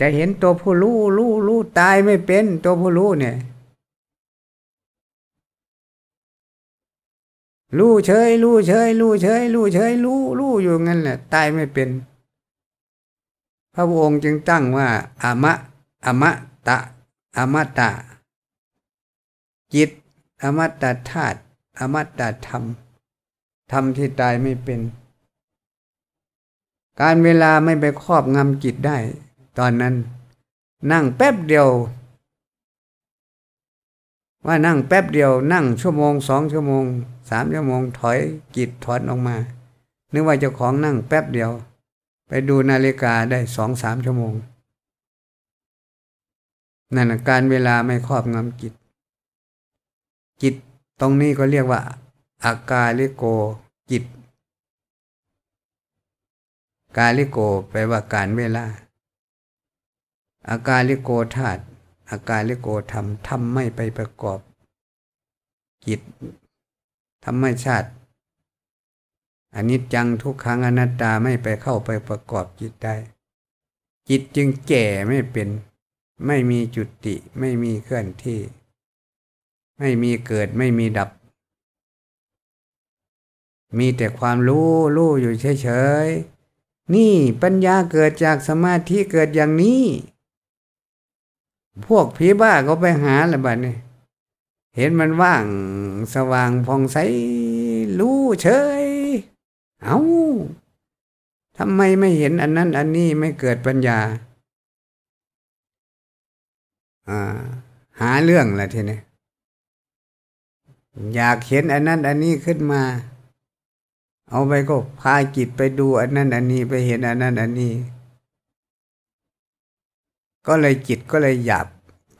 จะเห็นตัวผู้รู้รู้รู้ตายไม่เป็นตัวผู้รู้เนี่ย รู้เฉยรู้เฉยรู้เฉยรู้เฉยรู้รู้อยู่งั้นแหละ ตายไม่เป็น พระองค์จึงตั้งว่าอามะอมะตะ อมตะจิต อมตะธาตุอมตะธรรมธรรมที่ตายไม่เป็น การเวลาไม่ไปครอบงำจิตได้ ตอนนั้น นั่งแป๊บเดียว ว่านั่งแป๊บเดียว นั่งชั่วโมงสองชั่วโมงสามชั่วโมงถอยจิตถอนออกมา นึกว่าเจ้าของนั่งแป๊บเดียว ไปดูนาฬิกาได้สองสามชั่วโมง นั่นการเวลาไม่ครอบงำจิต จิตตรงนี้ก็เรียกว่า อากาลิโกจิต กาลิโกแปลว่าการเวลา อากาลิโกธาตุอากาลิโกธรรมทำไม่ไปประกอบ จิตธรรมชาติอันนี้จังทุกครั้งอนัตตาไม่ไปเข้าไปประกอบจิตได้ จิตจึงแก่ไม่เป็น ไม่มีจุติ ไม่มีเคลื่อนที่ ไม่มีเกิดไม่มีดับ มีแต่ความรู้รู้อยู่เฉยๆ นี่ปัญญาเกิดจากสมาธิเกิดอย่างนี้ พวกผีบ้าก็ไปหาละบัดนี่เห็นมันว่างสว่างผ่องใสรู้เฉย เอา้าทำไมไม่เห็นอันนั้นอันนี้ไม่เกิดปัญญา หาเรื่องละทีนี้อยากเห็นอันนั้น อันนี้ขึ้นมา เอาไปก็พาจิตไปดูอันนั้น อันนี้ไปเห็นอันนั้น อันนี้ ก็เลยจิตก็เลยหยับ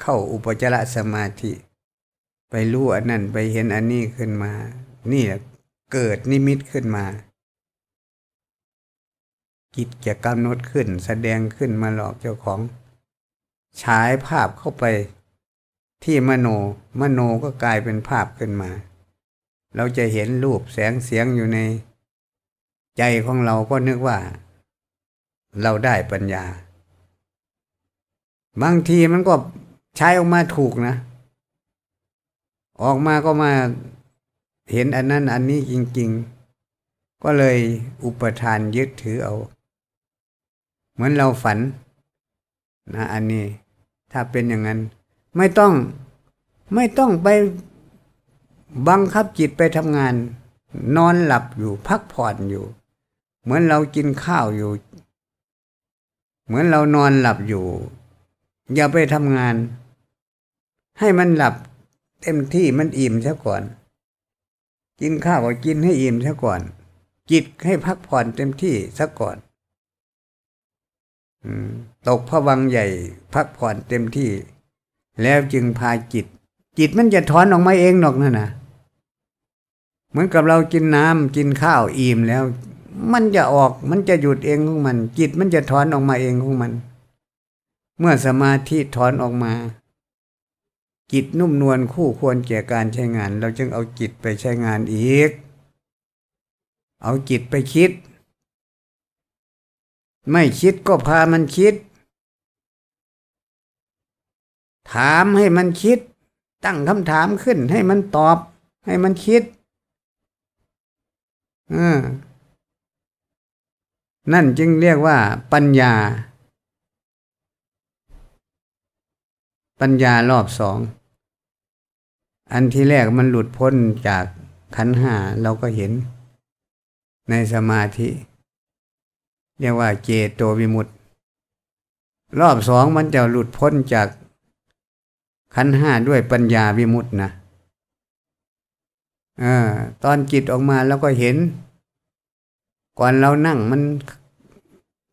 เข้าอุปจารสมาธิ ไปรู้อันนั้นไปเห็นอันนี้ขึ้นมา นี่เกิดนิมิตขึ้นมาจิตจะกำหนดขึ้น แสดงขึ้นมาหลอกเจ้าของ ฉายภาพเข้าไปที่มโน มโนก็กลายเป็นภาพขึ้นมา เราจะเห็นรูปแสงเสียงอยู่ใน ใจของเราก็นึกว่า เราได้ปัญญา บางทีมันก็ใช้ออกมาถูกนะ ออกมาก็มาเห็นอันนั้นอันนี้จริง ๆ ก็เลยอุปทานยึดถือเอา เหมือนเราฝันนะอันนี้ ถ้าเป็นอย่างนั้น ไม่ต้องไม่ต้องไปบังคับจิตไปทำงาน นอนหลับอยู่พักผ่อนอยู่ เหมือนเรากินข้าวอยู่ เหมือนเรานอนหลับอยู่ อย่าไปทำงาน ให้มันหลับเต็มที่มันอิ่มซะก่อน กินข้าวก็กินให้อิ่มซะก่อน จิตให้พักผ่อนเต็มที่ซะก่อน ตกพระวังใหญ่ พักผ่อนเต็มที่ แล้วจึงพาจิต จิตมันจะถอนออกมาเองหรอกนั่นนะเหมือนกับเรากินน้ำกินข้าวอิ่มแล้ว มันจะออกมันจะหยุดเองของมัน จิตมันจะถอนออกมาเองของมัน เมื่อสมาธิถอนออกมา จิตนุ่มนวลคู่ควรแก่การใช้งาน เราจึงเอาจิตไปใช้งานอีก เอาจิตไปคิด ไม่คิดก็พามันคิด ถามให้มันคิด ตั้งคำถามขึ้นให้มันตอบ ให้มันคิดนั่นจึงเรียกว่าปัญญา ปัญญารอบสอง อันที่แรกมันหลุดพ้นจากขันหาเราก็เห็น ในสมาธิ เรียกว่าเจโตวิมุตติ รอบสองมันจะหลุดพ้นจาก ขันห้าด้วยปัญญาวิมุตตินะอตอนจิตออกมาเราก็เห็น ก่อนเรานั่งมัน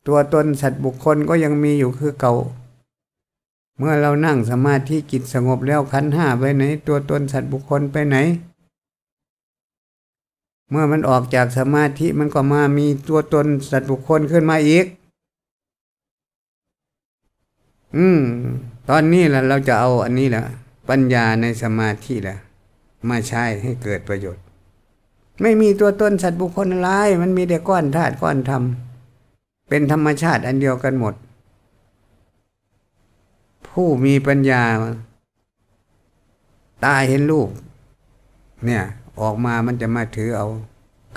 ตัวตนสัตว์บุคคลก็ยังมีอยู่คือเก่า เมื่อเรานั่งสมาธิจิตสงบแล้วขันห้าไปไหน ตัวตนสัตว์บุคคลไปไหน เมื่อมันออกจากสมาธิมันก็มามีตัวตนสัตว์บุคคลขึ้นมาอีก อืม ตอนนี้แหละเราจะเอาอันนี้แหละปัญญาในสมาธิแหละมาใช้ให้เกิดประโยชน์ ไม่มีตัวตนสัตว์บุคคลอะไรมันมีแต่ก้อนธาตุก้อนธรรม เป็นธรรมชาติอันเดียวกันหมด ผู้มีปัญญา ตาเห็นรูปเนี่ยออกมามันจะมาถือเอา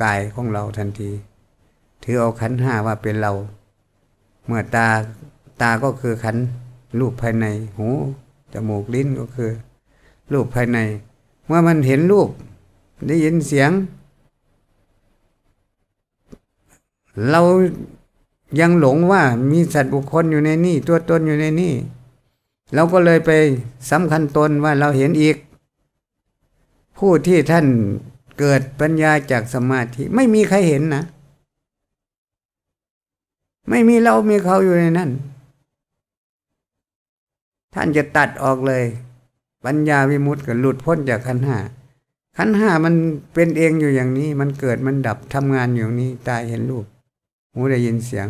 กายของเราทันที ถือเอาขันห้าว่าเป็นเรา เมื่อตาตาก็คือขัน รูปภายในหูจมูกลิ้นก็คือ รูปภายใน เมื่อมันเห็นรูป ได้ยินเสียง เรายังหลงว่ามีสัตว์บุคคลอยู่ในนี่ ตัวตนอยู่ในนี่ เราก็เลยไปสำคัญตนว่าเราเห็นอีก ผู้ที่ท่านเกิดปัญญาจากสมาธิ ไม่มีใครเห็นนะ ไม่มีเรามีเขาอยู่ในนั้น ท่านจะตัดออกเลย ปัญญาวิมุตต์ก็หลุดพ้นจากขันห้าขันห้ามันเป็นเองอยู่อย่างนี้ มันเกิดมันดับทำงานอยู่นี้ ตาเห็นรูปหูได้ยินเสียง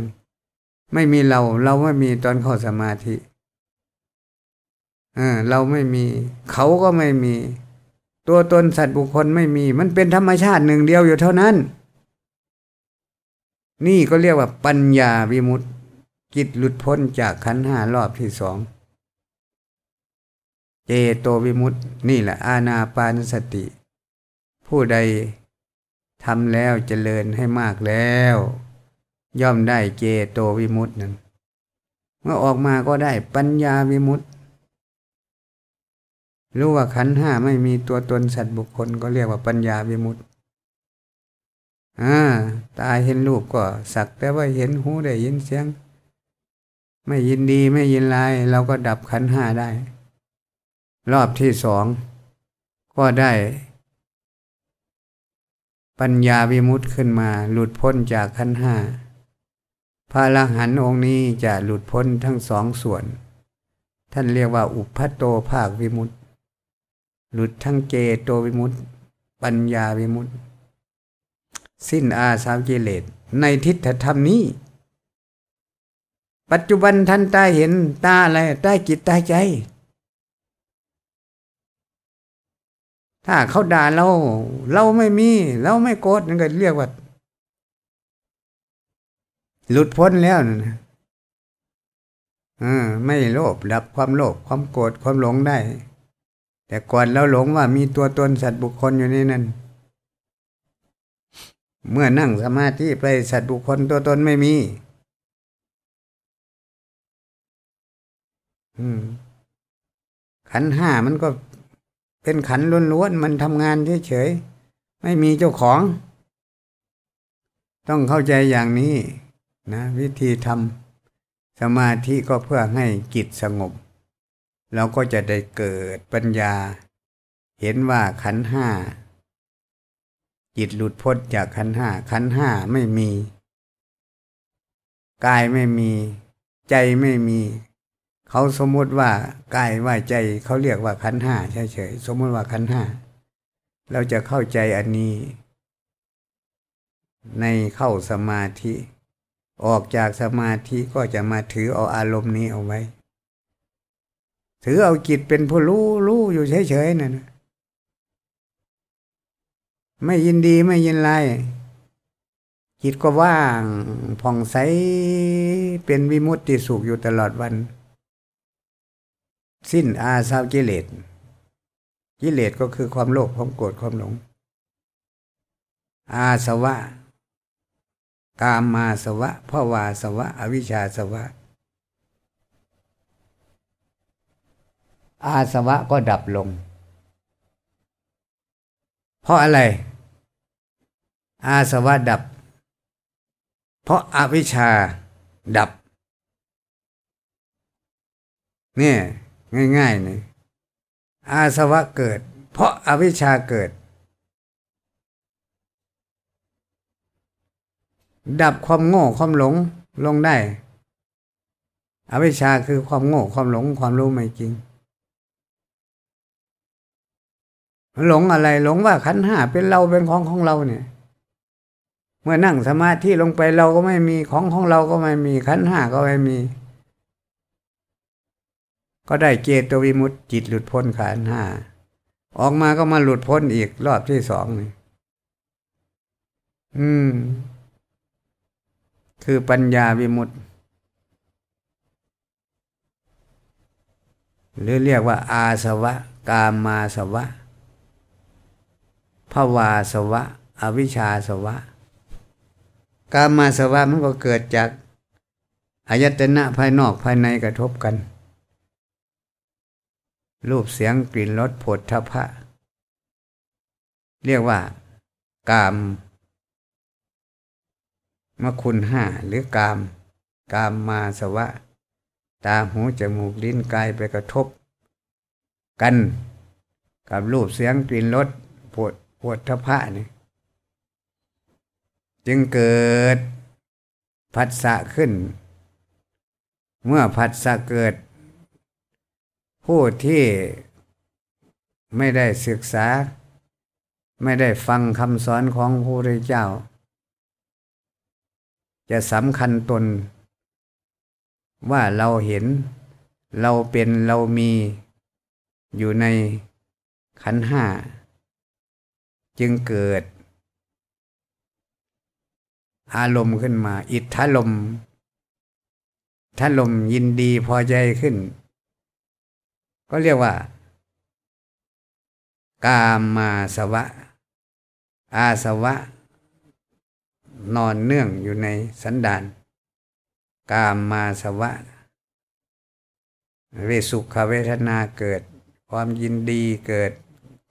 ไม่มีเรา เราไม่มีตอนเข้าสมาธิเออเราไม่มี เขาก็ไม่มี ตัวตนสัตว์บุคคลไม่มี มันเป็นธรรมชาติหนึ่งเดียวอยู่เท่านั้น นี่ก็เรียกว่าปัญญาวิมุตติจิตหลุดพ้นจากขันห้ารอบที่สอง เจโตวิมุตตินี่แหละอาณาปานสติ ผู้ใดทำแล้วเจริญให้มากแล้ว ย่อมได้เจโตวิมุตตินั้นเมื่อออกมาก็ได้ปัญญาวิมุตติรู้ว่าขันห้าไม่มีตัวตนสัตว์บุคคลก็เรียกว่าปัญญาวิมุตติอ่าตาเห็นรูปก็สักแต่ว่าเห็นหูได้ยินเสียง ไม่ยินดีไม่ยินลายเราก็ดับขันห้าได้ รอบที่สองก็ได้ ปัญญาวิมุตต์ขึ้นมา หลุดพ้นจากขั้นห้าพระอรหันองค์นี้จะหลุดพ้นทั้งสองส่วน ท่านเรียกว่าอุพัโตภาควิมุตต์หลุดทั้งเจโตวิมุตต์ปัญญาวิมุตต์สิ้นอาสาวกิเลสในทิฏฐธรรมนี้ ปัจจุบันท่านตาเห็นตาอะไรตาจิตตาใจ ถ้าเขาด่าเรา เราไม่มี เราไม่โกรธนั่นก็เรียกว่า หลุดพ้นแล้วนะไม่โลภดับความโลภความโกรธความหลงได้ แต่ก่อนเราหลงว่ามีตัวตนสัตว์บุคคลอยู่ในนั้นเมื่อนั่งสมาธิไปสัตว์บุคคลตัวตนไม่มี อืมขันห้ามันก็ เป็นขันล้วนๆมันทำงานเฉยๆไม่มีเจ้าของ ต้องเข้าใจอย่างนี้นะวิธีทำสมาธิก็เพื่อให้จิตสงบ เราก็จะได้เกิดปัญญา เห็นว่าขันห้าจิตหลุดพ้นจากขันห้าขันห้าไม่มี กายไม่มี ใจไม่มี เขาสมมติว่ากายว่าใจเขาเรียกว่าขันห้าเฉยๆสมมติว่าขันห้าเราจะเข้าใจอันนี้ ในเข้าสมาธิ ออกจากสมาธิก็จะมาถือเอาอารมณ์นี้เอาไว้ ถือเอาจิตเป็นผู้รู้รู้อยู่เฉยๆนั่นไม่ยินดีไม่ยินไล่จิตก็ว่างผ่องใสเป็นวิมุตติสุขอยู่ตลอดวัน สิ้นอาสาวกิเลสกิเลสก็คือความโลภความโกรธความหลง อาสวะ กามมาสวะภวาสวะ อวิชชาสวะ อาสวะก็ดับลง เพราะอะไร อาสวะดับ เพราะอาวิชชาดับ เนี่ย ง่ายๆนี่อาสวะเกิด เพราะอาวิชชาเกิด ดับความโง่ความหลงลงได้ อวิชชาคือความโง่ความหลงความรู้ไม่จริง หลงอะไรหลงว่าขันห้าเป็นเราเป็นของของเราเนี่ย เมื่อนั่งสมาธิลงไปเราก็ไม่มีของของเราก็ไม่มีขันห้าก็ไม่มี ก็ได้เจตวิมุตติจิตหลุดพ้นขันห้าออกมาก็มาหลุดพ้นอีกรอบที่สองนี่อืม คือปัญญาวิมุตติ หรือเรียกว่า อาสวะ กามาสวะภาวาสวะ อวิชชาสวะ กามาสวะมันก็เกิดจากอายตนะภายนอกภายในกระทบกัน รูปเสียงกลิ่นรสผดทพะ เรียกว่ากามมคุณห้าหรือกาม กามมาสวะ ตาหูจมูกลิ้นกายไปกระทบ กันกับรูปเสียงกลิ่นรสปวดปวดทพะนี่จึงเกิดผัสสะขึ้น เมื่อผัสสะเกิด ผู้ที่ไม่ได้ศึกษา ไม่ได้ฟังคำสอนของพระพุทธเจ้า จะสำคัญตน ว่าเราเห็น เราเป็นเรามีอยู่ในขันห้า จึงเกิด อารมณ์ขึ้นมา อิทธาลมถ้าลมยินดีพอใจขึ้น ก็เรียกว่า กามมาสวะ อาสวะ นอนเนื่องอยู่ในสันดาน กามมาสวะ เวสุขเวทนาเกิด ความยินดีเกิด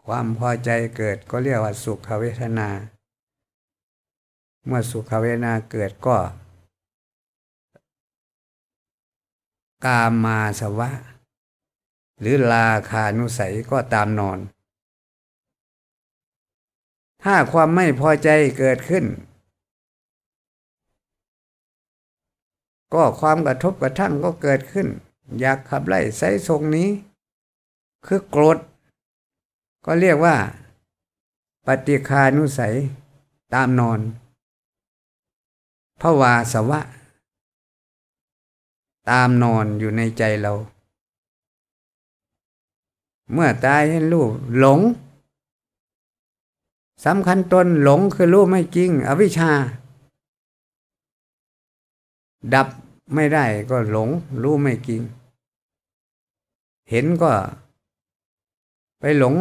ความพอใจเกิดก็เรียกว่าสุขเวทนา เมื่อสุขเวทนาเกิดก็ กามาสวะ หรือลาคานุสัยก็ตามนอน ถ้าความไม่พอใจเกิดขึ้น ก็ความกระทบกระทั่งก็เกิดขึ้น อยากขับไล่ไซทรงนี้ คือโกรธ ก็เรียกว่า ปฏิคานุสัยตามนอนภาวาสวะ ตามนอนอยู่ในใจเรา เมื่อตายเห็นรูปหลงสำคัญตนหลงคือรู้ไม่จริง อวิชชา ดับไม่ได้ก็หลงรู้ไม่จริง เห็นก็ ไปหลง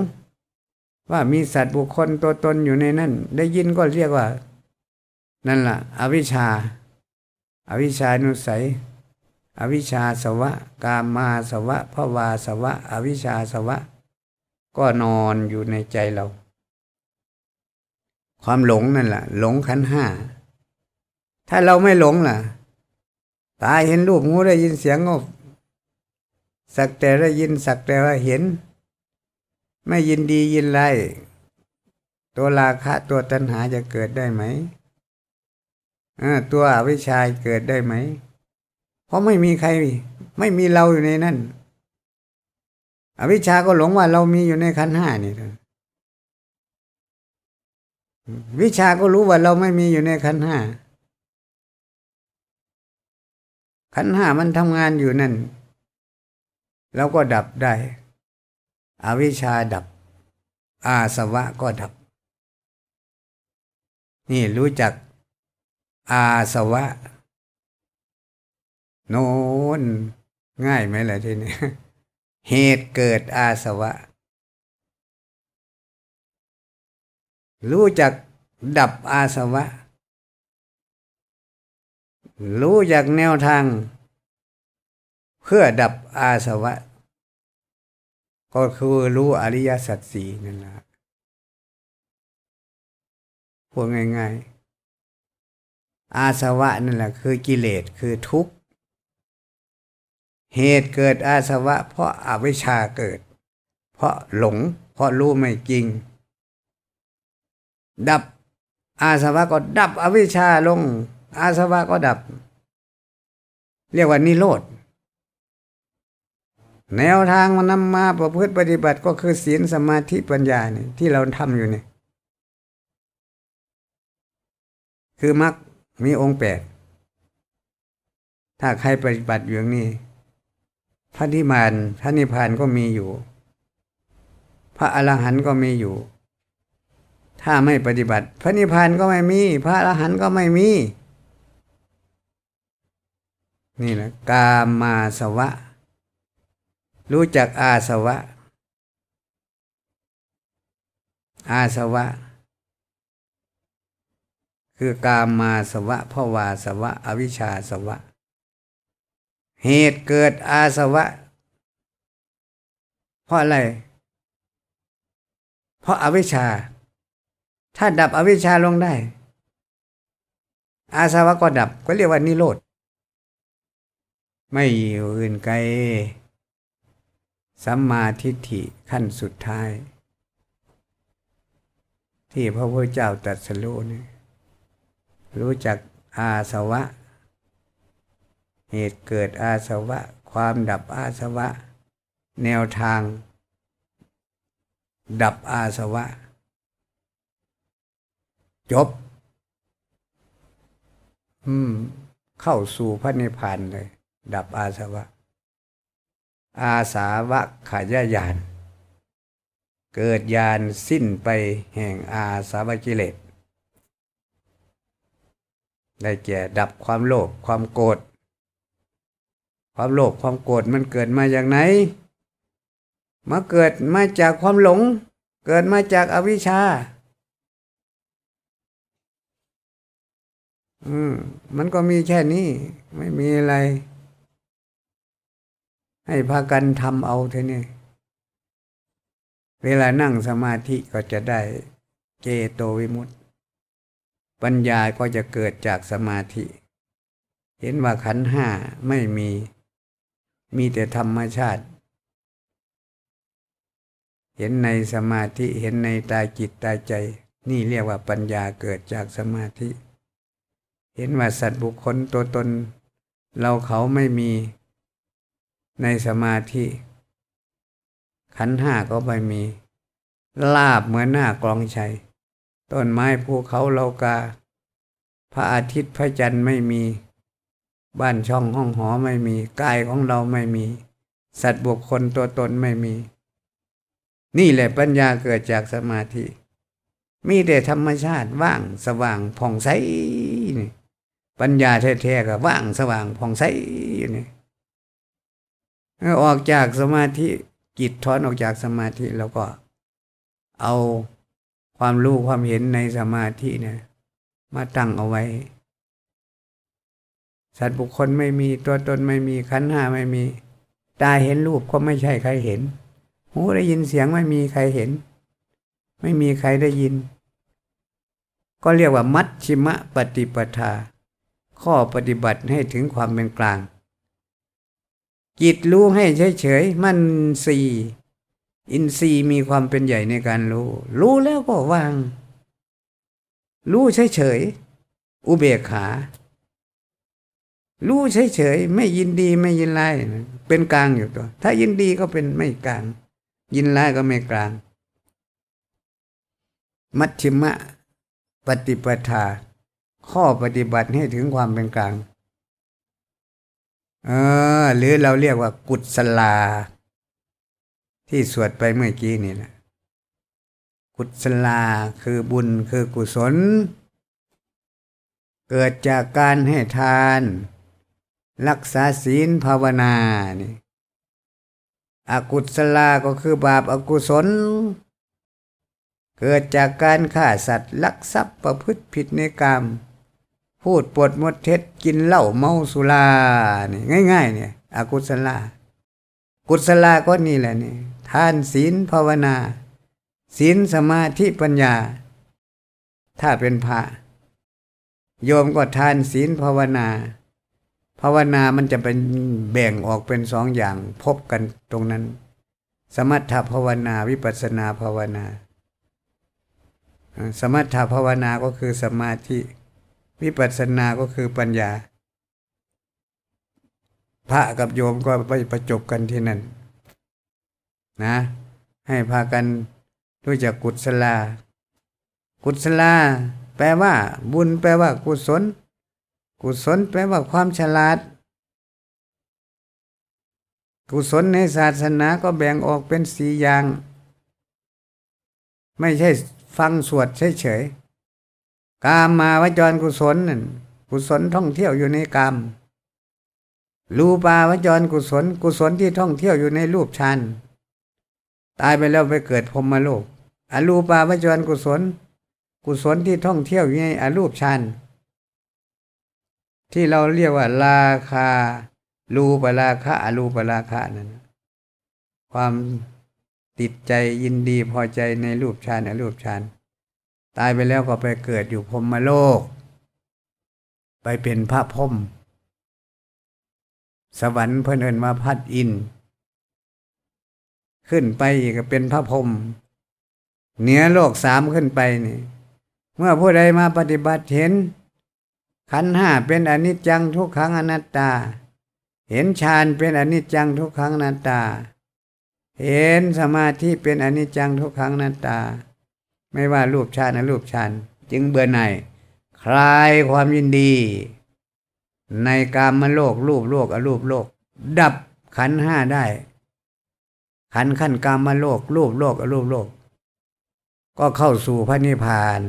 ว่ามีสัตว์บุคคลตัวตนอยู่ในนั้น ได้ยินก็เรียกว่า นั่นละ่ะ อวิชชา อวิชชานุสัย อวิชชาสวะ กามาสวะภวาสวะ อวิชชาสวะ ก็นอนอยู่ในใจเรา ความหลงนั่นแหละหลงขันห้า ถ้าเราไม่หลงล่ะ ตาเห็นรูปงูได้ยินเสียงก็สักแต่ได้ยินสักแต่ว่าเห็น ไม่ยินดียินไล่ตัวราคะตัวตัณหาจะเกิดได้ไหมตัวอวิชาเกิดได้ไหม เพราะไม่มีใคร ไม่มีเราอยู่ในนั้นอวิชาก็หลงว่าเรามีอยู่ในขันห้านี่วิชาก็รู้ว่าเราไม่มีอยู่ในขันห้าขันห้ามันทำงานอยู่นั่นเราก็ดับได้ อวิชชาดับ อาสวะก็ดับ นี่รู้จักอาสวะ โน้นง่ายไหมล่ะทีนี้เหตุเกิดอาสวะ รู้จักดับอาสวะ รู้จากแนวทาง เพื่อดับอาสวะ ก็คือรู้อริยสัจสี่นั่นแหละพูดง่ายๆ อาสวะนั่นแหละคือกิเลสคือทุกข์ เหตุเกิดอาสวะ เพราะอาวิชชาเกิด เพราะหลง เพราะรู้ไม่จริง ดับอาสวะก็ดับอวิชชาลง อาสวะก็ดับ เรียกว่านิโรธแนวทางมันนำมาประพฤติปฏิบัติก็คือศีลสมาธิปัญญาเนี่ยที่เราทำอยู่เนี่ย คือมรรคมีองค์แปดถ้าใครปฏิบัติอย่างนี้ พระนิพพานพระนิพพานก็มีอยู่ พระอรหันต์ก็มีอยู่ ถ้าไม่ปฏิบัติ พระนิพพานก็ไม่มี พระอรหันต์ก็ไม่มี นี่แหละกามาสวะ รู้จักอาสวะ อาสวะ คือกามมาสวะภาวาสวะ อวิชชาสวะ เหตุเกิดอาสวะ เพราะอะไร เพราะอาวิชชา ถ้าดับอวิชชาลงได้ อาสวะก็ดับก็เรียกว่านิโรธไม่อยู่อื่นไกลสัมมาทิฏฐิขั้นสุดท้าย ที่พระพุทธเจ้าตรัสรู้นี่รู้จักอาสวะ เหตุเกิดอาสวะ ความดับอาสวะ แนวทาง ดับอาสวะ จบ อืม เข้าสู่พระนิพพานเลย ดับอาสวะ อาสาวะขายญาณเกิดญาณสิ้นไปแห่งอาสาวะกิเลสได้แก่ดับความโลภความโกรธ ความโลภความโกรธมันเกิดมาอย่างไหนมาเกิดมาจากความหลง เกิดมาจากอวิชชา อืมมันก็มีแค่นี้ ไม่มีอะไร ให้พากันทำเอาเท่านี้เวลานั่งสมาธิก็จะได้เจโตวิมุตติ ปัญญาก็จะเกิดจากสมาธิ เห็นว่าขันห้าไม่มี มีแต่ธรรมชาติ เห็นในสมาธิเห็นในตาจิตตาใจ นี่เรียกว่าปัญญาเกิดจากสมาธิ เห็นว่าสัตว์บุคคลตัวตน เราเขาไม่มีในสมาธิ ขันห้าก็ไม่มี ลาบเหมือนหน้ากรองชัยต้นไม้ภูเขาเลากา พระอาทิตย์พระจันทร์ไม่มี บ้านช่องห้องหอไม่มีกายของเราไม่มี สัตว์บุคคลตัวตนไม่มี นี่แหละปัญญาเกิดจากสมาธิ มีแต่ธรรมชาติว่างสว่างผ่องใสนี่ปัญญาแท้ๆก็ว่างสว่างผ่องใสนี่ออกจากสมาธิจิตถอนออกจากสมาธิแล้วก็ เอาความรู้ความเห็นในสมาธิเนี่ยมาตั้งเอาไว้ สัตว์บุคคลไม่มีตัวตนไม่มีขันห้าไม่มี ตาเห็นรูปก็ไม่ใช่ใครเห็น หูได้ยินเสียงไม่มีใครเห็น ไม่มีใครได้ยิน ก็เรียกว่ามัชชิมะปฏิปทา ข้อปฏิบัติให้ถึงความเป็นกลาง จิตรู้ให้เฉยๆมันสี่อินทรีย์มีความเป็นใหญ่ในการรู้ รู้แล้วก็วาง รู้เฉยๆอุเบกขา รู้เฉยๆไม่ยินดีไม่ยินร้ายเป็นกลางอยู่ตัว ถ้ายินดีก็เป็นไม่กลาง ยินร้ายก็ไม่กลาง มัชฌิมะ ปฏิปทา ข้อปฏิบัติให้ถึงความเป็นกลาง เออ หรือเราเรียกว่ากุศลา ที่สวดไปเมื่อกี้นี่แหละกุศลาคือบุญคือกุศล เกิดจากการให้ทาน รักษาศีลภาวนานี่อกุศลาก็คือบาปอกุศล เกิดจากการฆ่าสัตว์ลักทรัพย์ประพฤติผิดในกรรม พูดปวดมดเท็จกินเหล้าเมาสุรานี่ง่าย ๆ เนี่ยอกุศลา กุศลาก็นี่แหละนี่ทานศีลภาวนา ศีลสมาธิปัญญา ถ้าเป็นพระโยมก็ทานศีลภาวนา ภาวนามันจะเป็นแบ่งออกเป็นสองอย่างพบกันตรงนั้น สมถภาวนาวิปัสนาภาวนา สมถภาวนาก็คือสมาธิ วิปัสสนาก็คือปัญญา พระกับโยมก็ไปประจบกันที่นั่นนะ ให้พากันรู้จักกุศลา กุศลา แปลว่า บุญแปลว่ากุศล กุศลแปลว่าความฉลาด กุศลในศาสนาก็แบ่งออกเป็นสี่อย่าง ไม่ใช่ฟังสวดเฉยๆกามมาวจรกุศลนั่นกุศลท่องเที่ยวอยู่ในกามรูปาวจรกุศล กุศลที่ท่องเที่ยวอยู่ในรูปฌานตายไปแล้วไปเกิดพรมโลกอรูปาวจรกุศล กุศลที่ท่องเที่ยวอยู่ในอรูปฌาน ที่เราเรียกว่า ราคารูปราคะอรูปราคะนั่นความติดใจยินดีพอใจในรูปฌานอรูปฌานตายไปแล้วก็ไปเกิดอยู่พรมโลก ไปเป็นพระพรมสวรรค์เพิ่นเอินมาพัดอิน ขึ้นไปอีกเป็นพระพรมเหนือโลกสามขึ้นไปนี่ เมื่อผู้ใดมาปฏิบัติเห็น ขันห้าเป็นอนิจจังทุกขังอนัตตา เห็นฌานเป็นอนิจจังทุกขังอนัตตา เห็นสมาธิเป็นอนิจจังทุกขังอนัตตา ไม่ว่ารูปฌานอรูปฌานจึงเบื่อหน่ายคลายความยินดี ในกามโลกรูปโลกอรูปโลก ดับขันห้าได้ ขันขั้นกามโลกรูปโลกอรูปโลก ก็เข้าสู่พระนิพพาน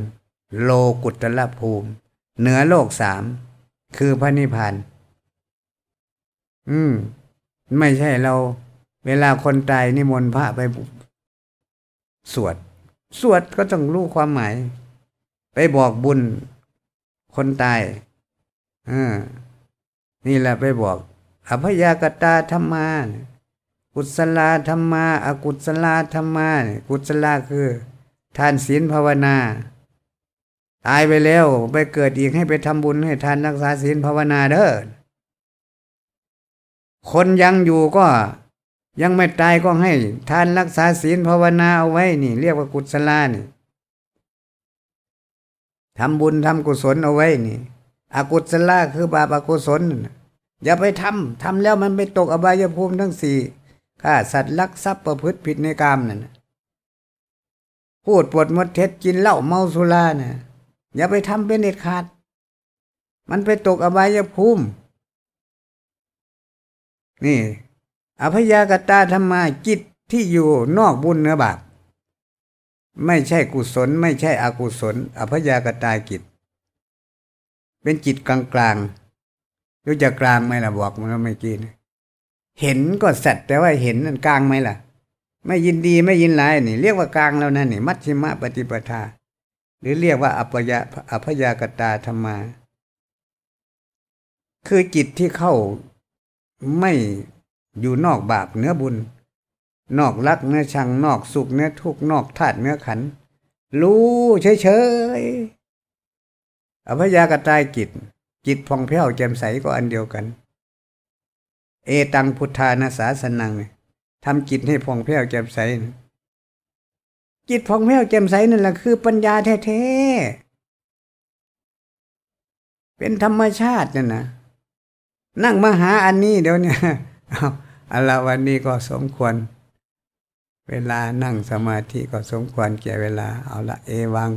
โลกุตละภูมิ เหนือโลกสามคือพระนิพพาน อืม ไม่ใช่เรา เวลาคนตายนิมนต์พระไปสวด สวดก็ต้องรู้ความหมาย ไปบอกบุญคนตายอ่านี่แหละไปบอกอภยากตาธรรมา กุศลาธรรมาอากุศลาธรรมา กุศลาคือ ทานศีลภาวนา ตายไปแล้วไปเกิดอีกให้ไปทำบุญให้ทานรักษาศีลภาวนาเด้อคนยังอยู่ก็ยังไม่ตายก็ให้ทานรักษาศีลภาวนาเอาไว้นี่ เรียกว่ากุศลานี่ทำบุญทำกุศลเอาไว้นี่ อกุศลาคือบาปอกุศลอย่าไปทำทำแล้วมันไปตกอบายภูมิทั้งสี่ฆ่าสัตว์ลักทรัพย์ประพฤติผิดในกามนั่นพูดปวดมดเท็จกินเหล้าเมาสุราเนี่ย อย่าไปทำเป็นเด็ดขาด มันไปตกอบายภูมิ นี่ อภยากตาธรรมาจิตที่อยู่นอกบุญเนื้อบาปไม่ใช่กุศล ไม่ใช่อกุศล อภยากตากิจเป็นจิตกลางกลางรู้จะกลางไหมล่ะบอกมันเมื่อกี้นะเห็นก็สัตว์แต่ว่าเห็นนั่นกลางไหมล่ะ ไม่ยินดีไม่ยินร้ายนี่ เรียกว่ากลางแล้วนั่นนี่ มัชฌิมปฏิปทา หรือเรียกว่าอัปยาอัพยากตาธรรมา คือจิตที่เข้าไม่อยู่นอกบาปเนื้อบุญ นอกรักเนื้อชังนอกสุขเนื้อทุกนอกธาตุเนื้อขัน รู้เฉยๆอภยากตายจิต จิตพองแผ้วแจ่มใสก็อันเดียวกัน เอตังพุทธานาสาสนังทำจิตให้พองแผ้วแจ่มใส จิตพองแผ้วแจ่มใสนั่นแหละคือปัญญาแท้ๆ เป็นธรรมชาตินั่นนะนั่งมาหาอันนี้เดี๋ยวนี้เอาอัลวันนี้ก็สมควร เวลานั่งสมาธิก็สมควรแก่เวลา เอาละเอวัง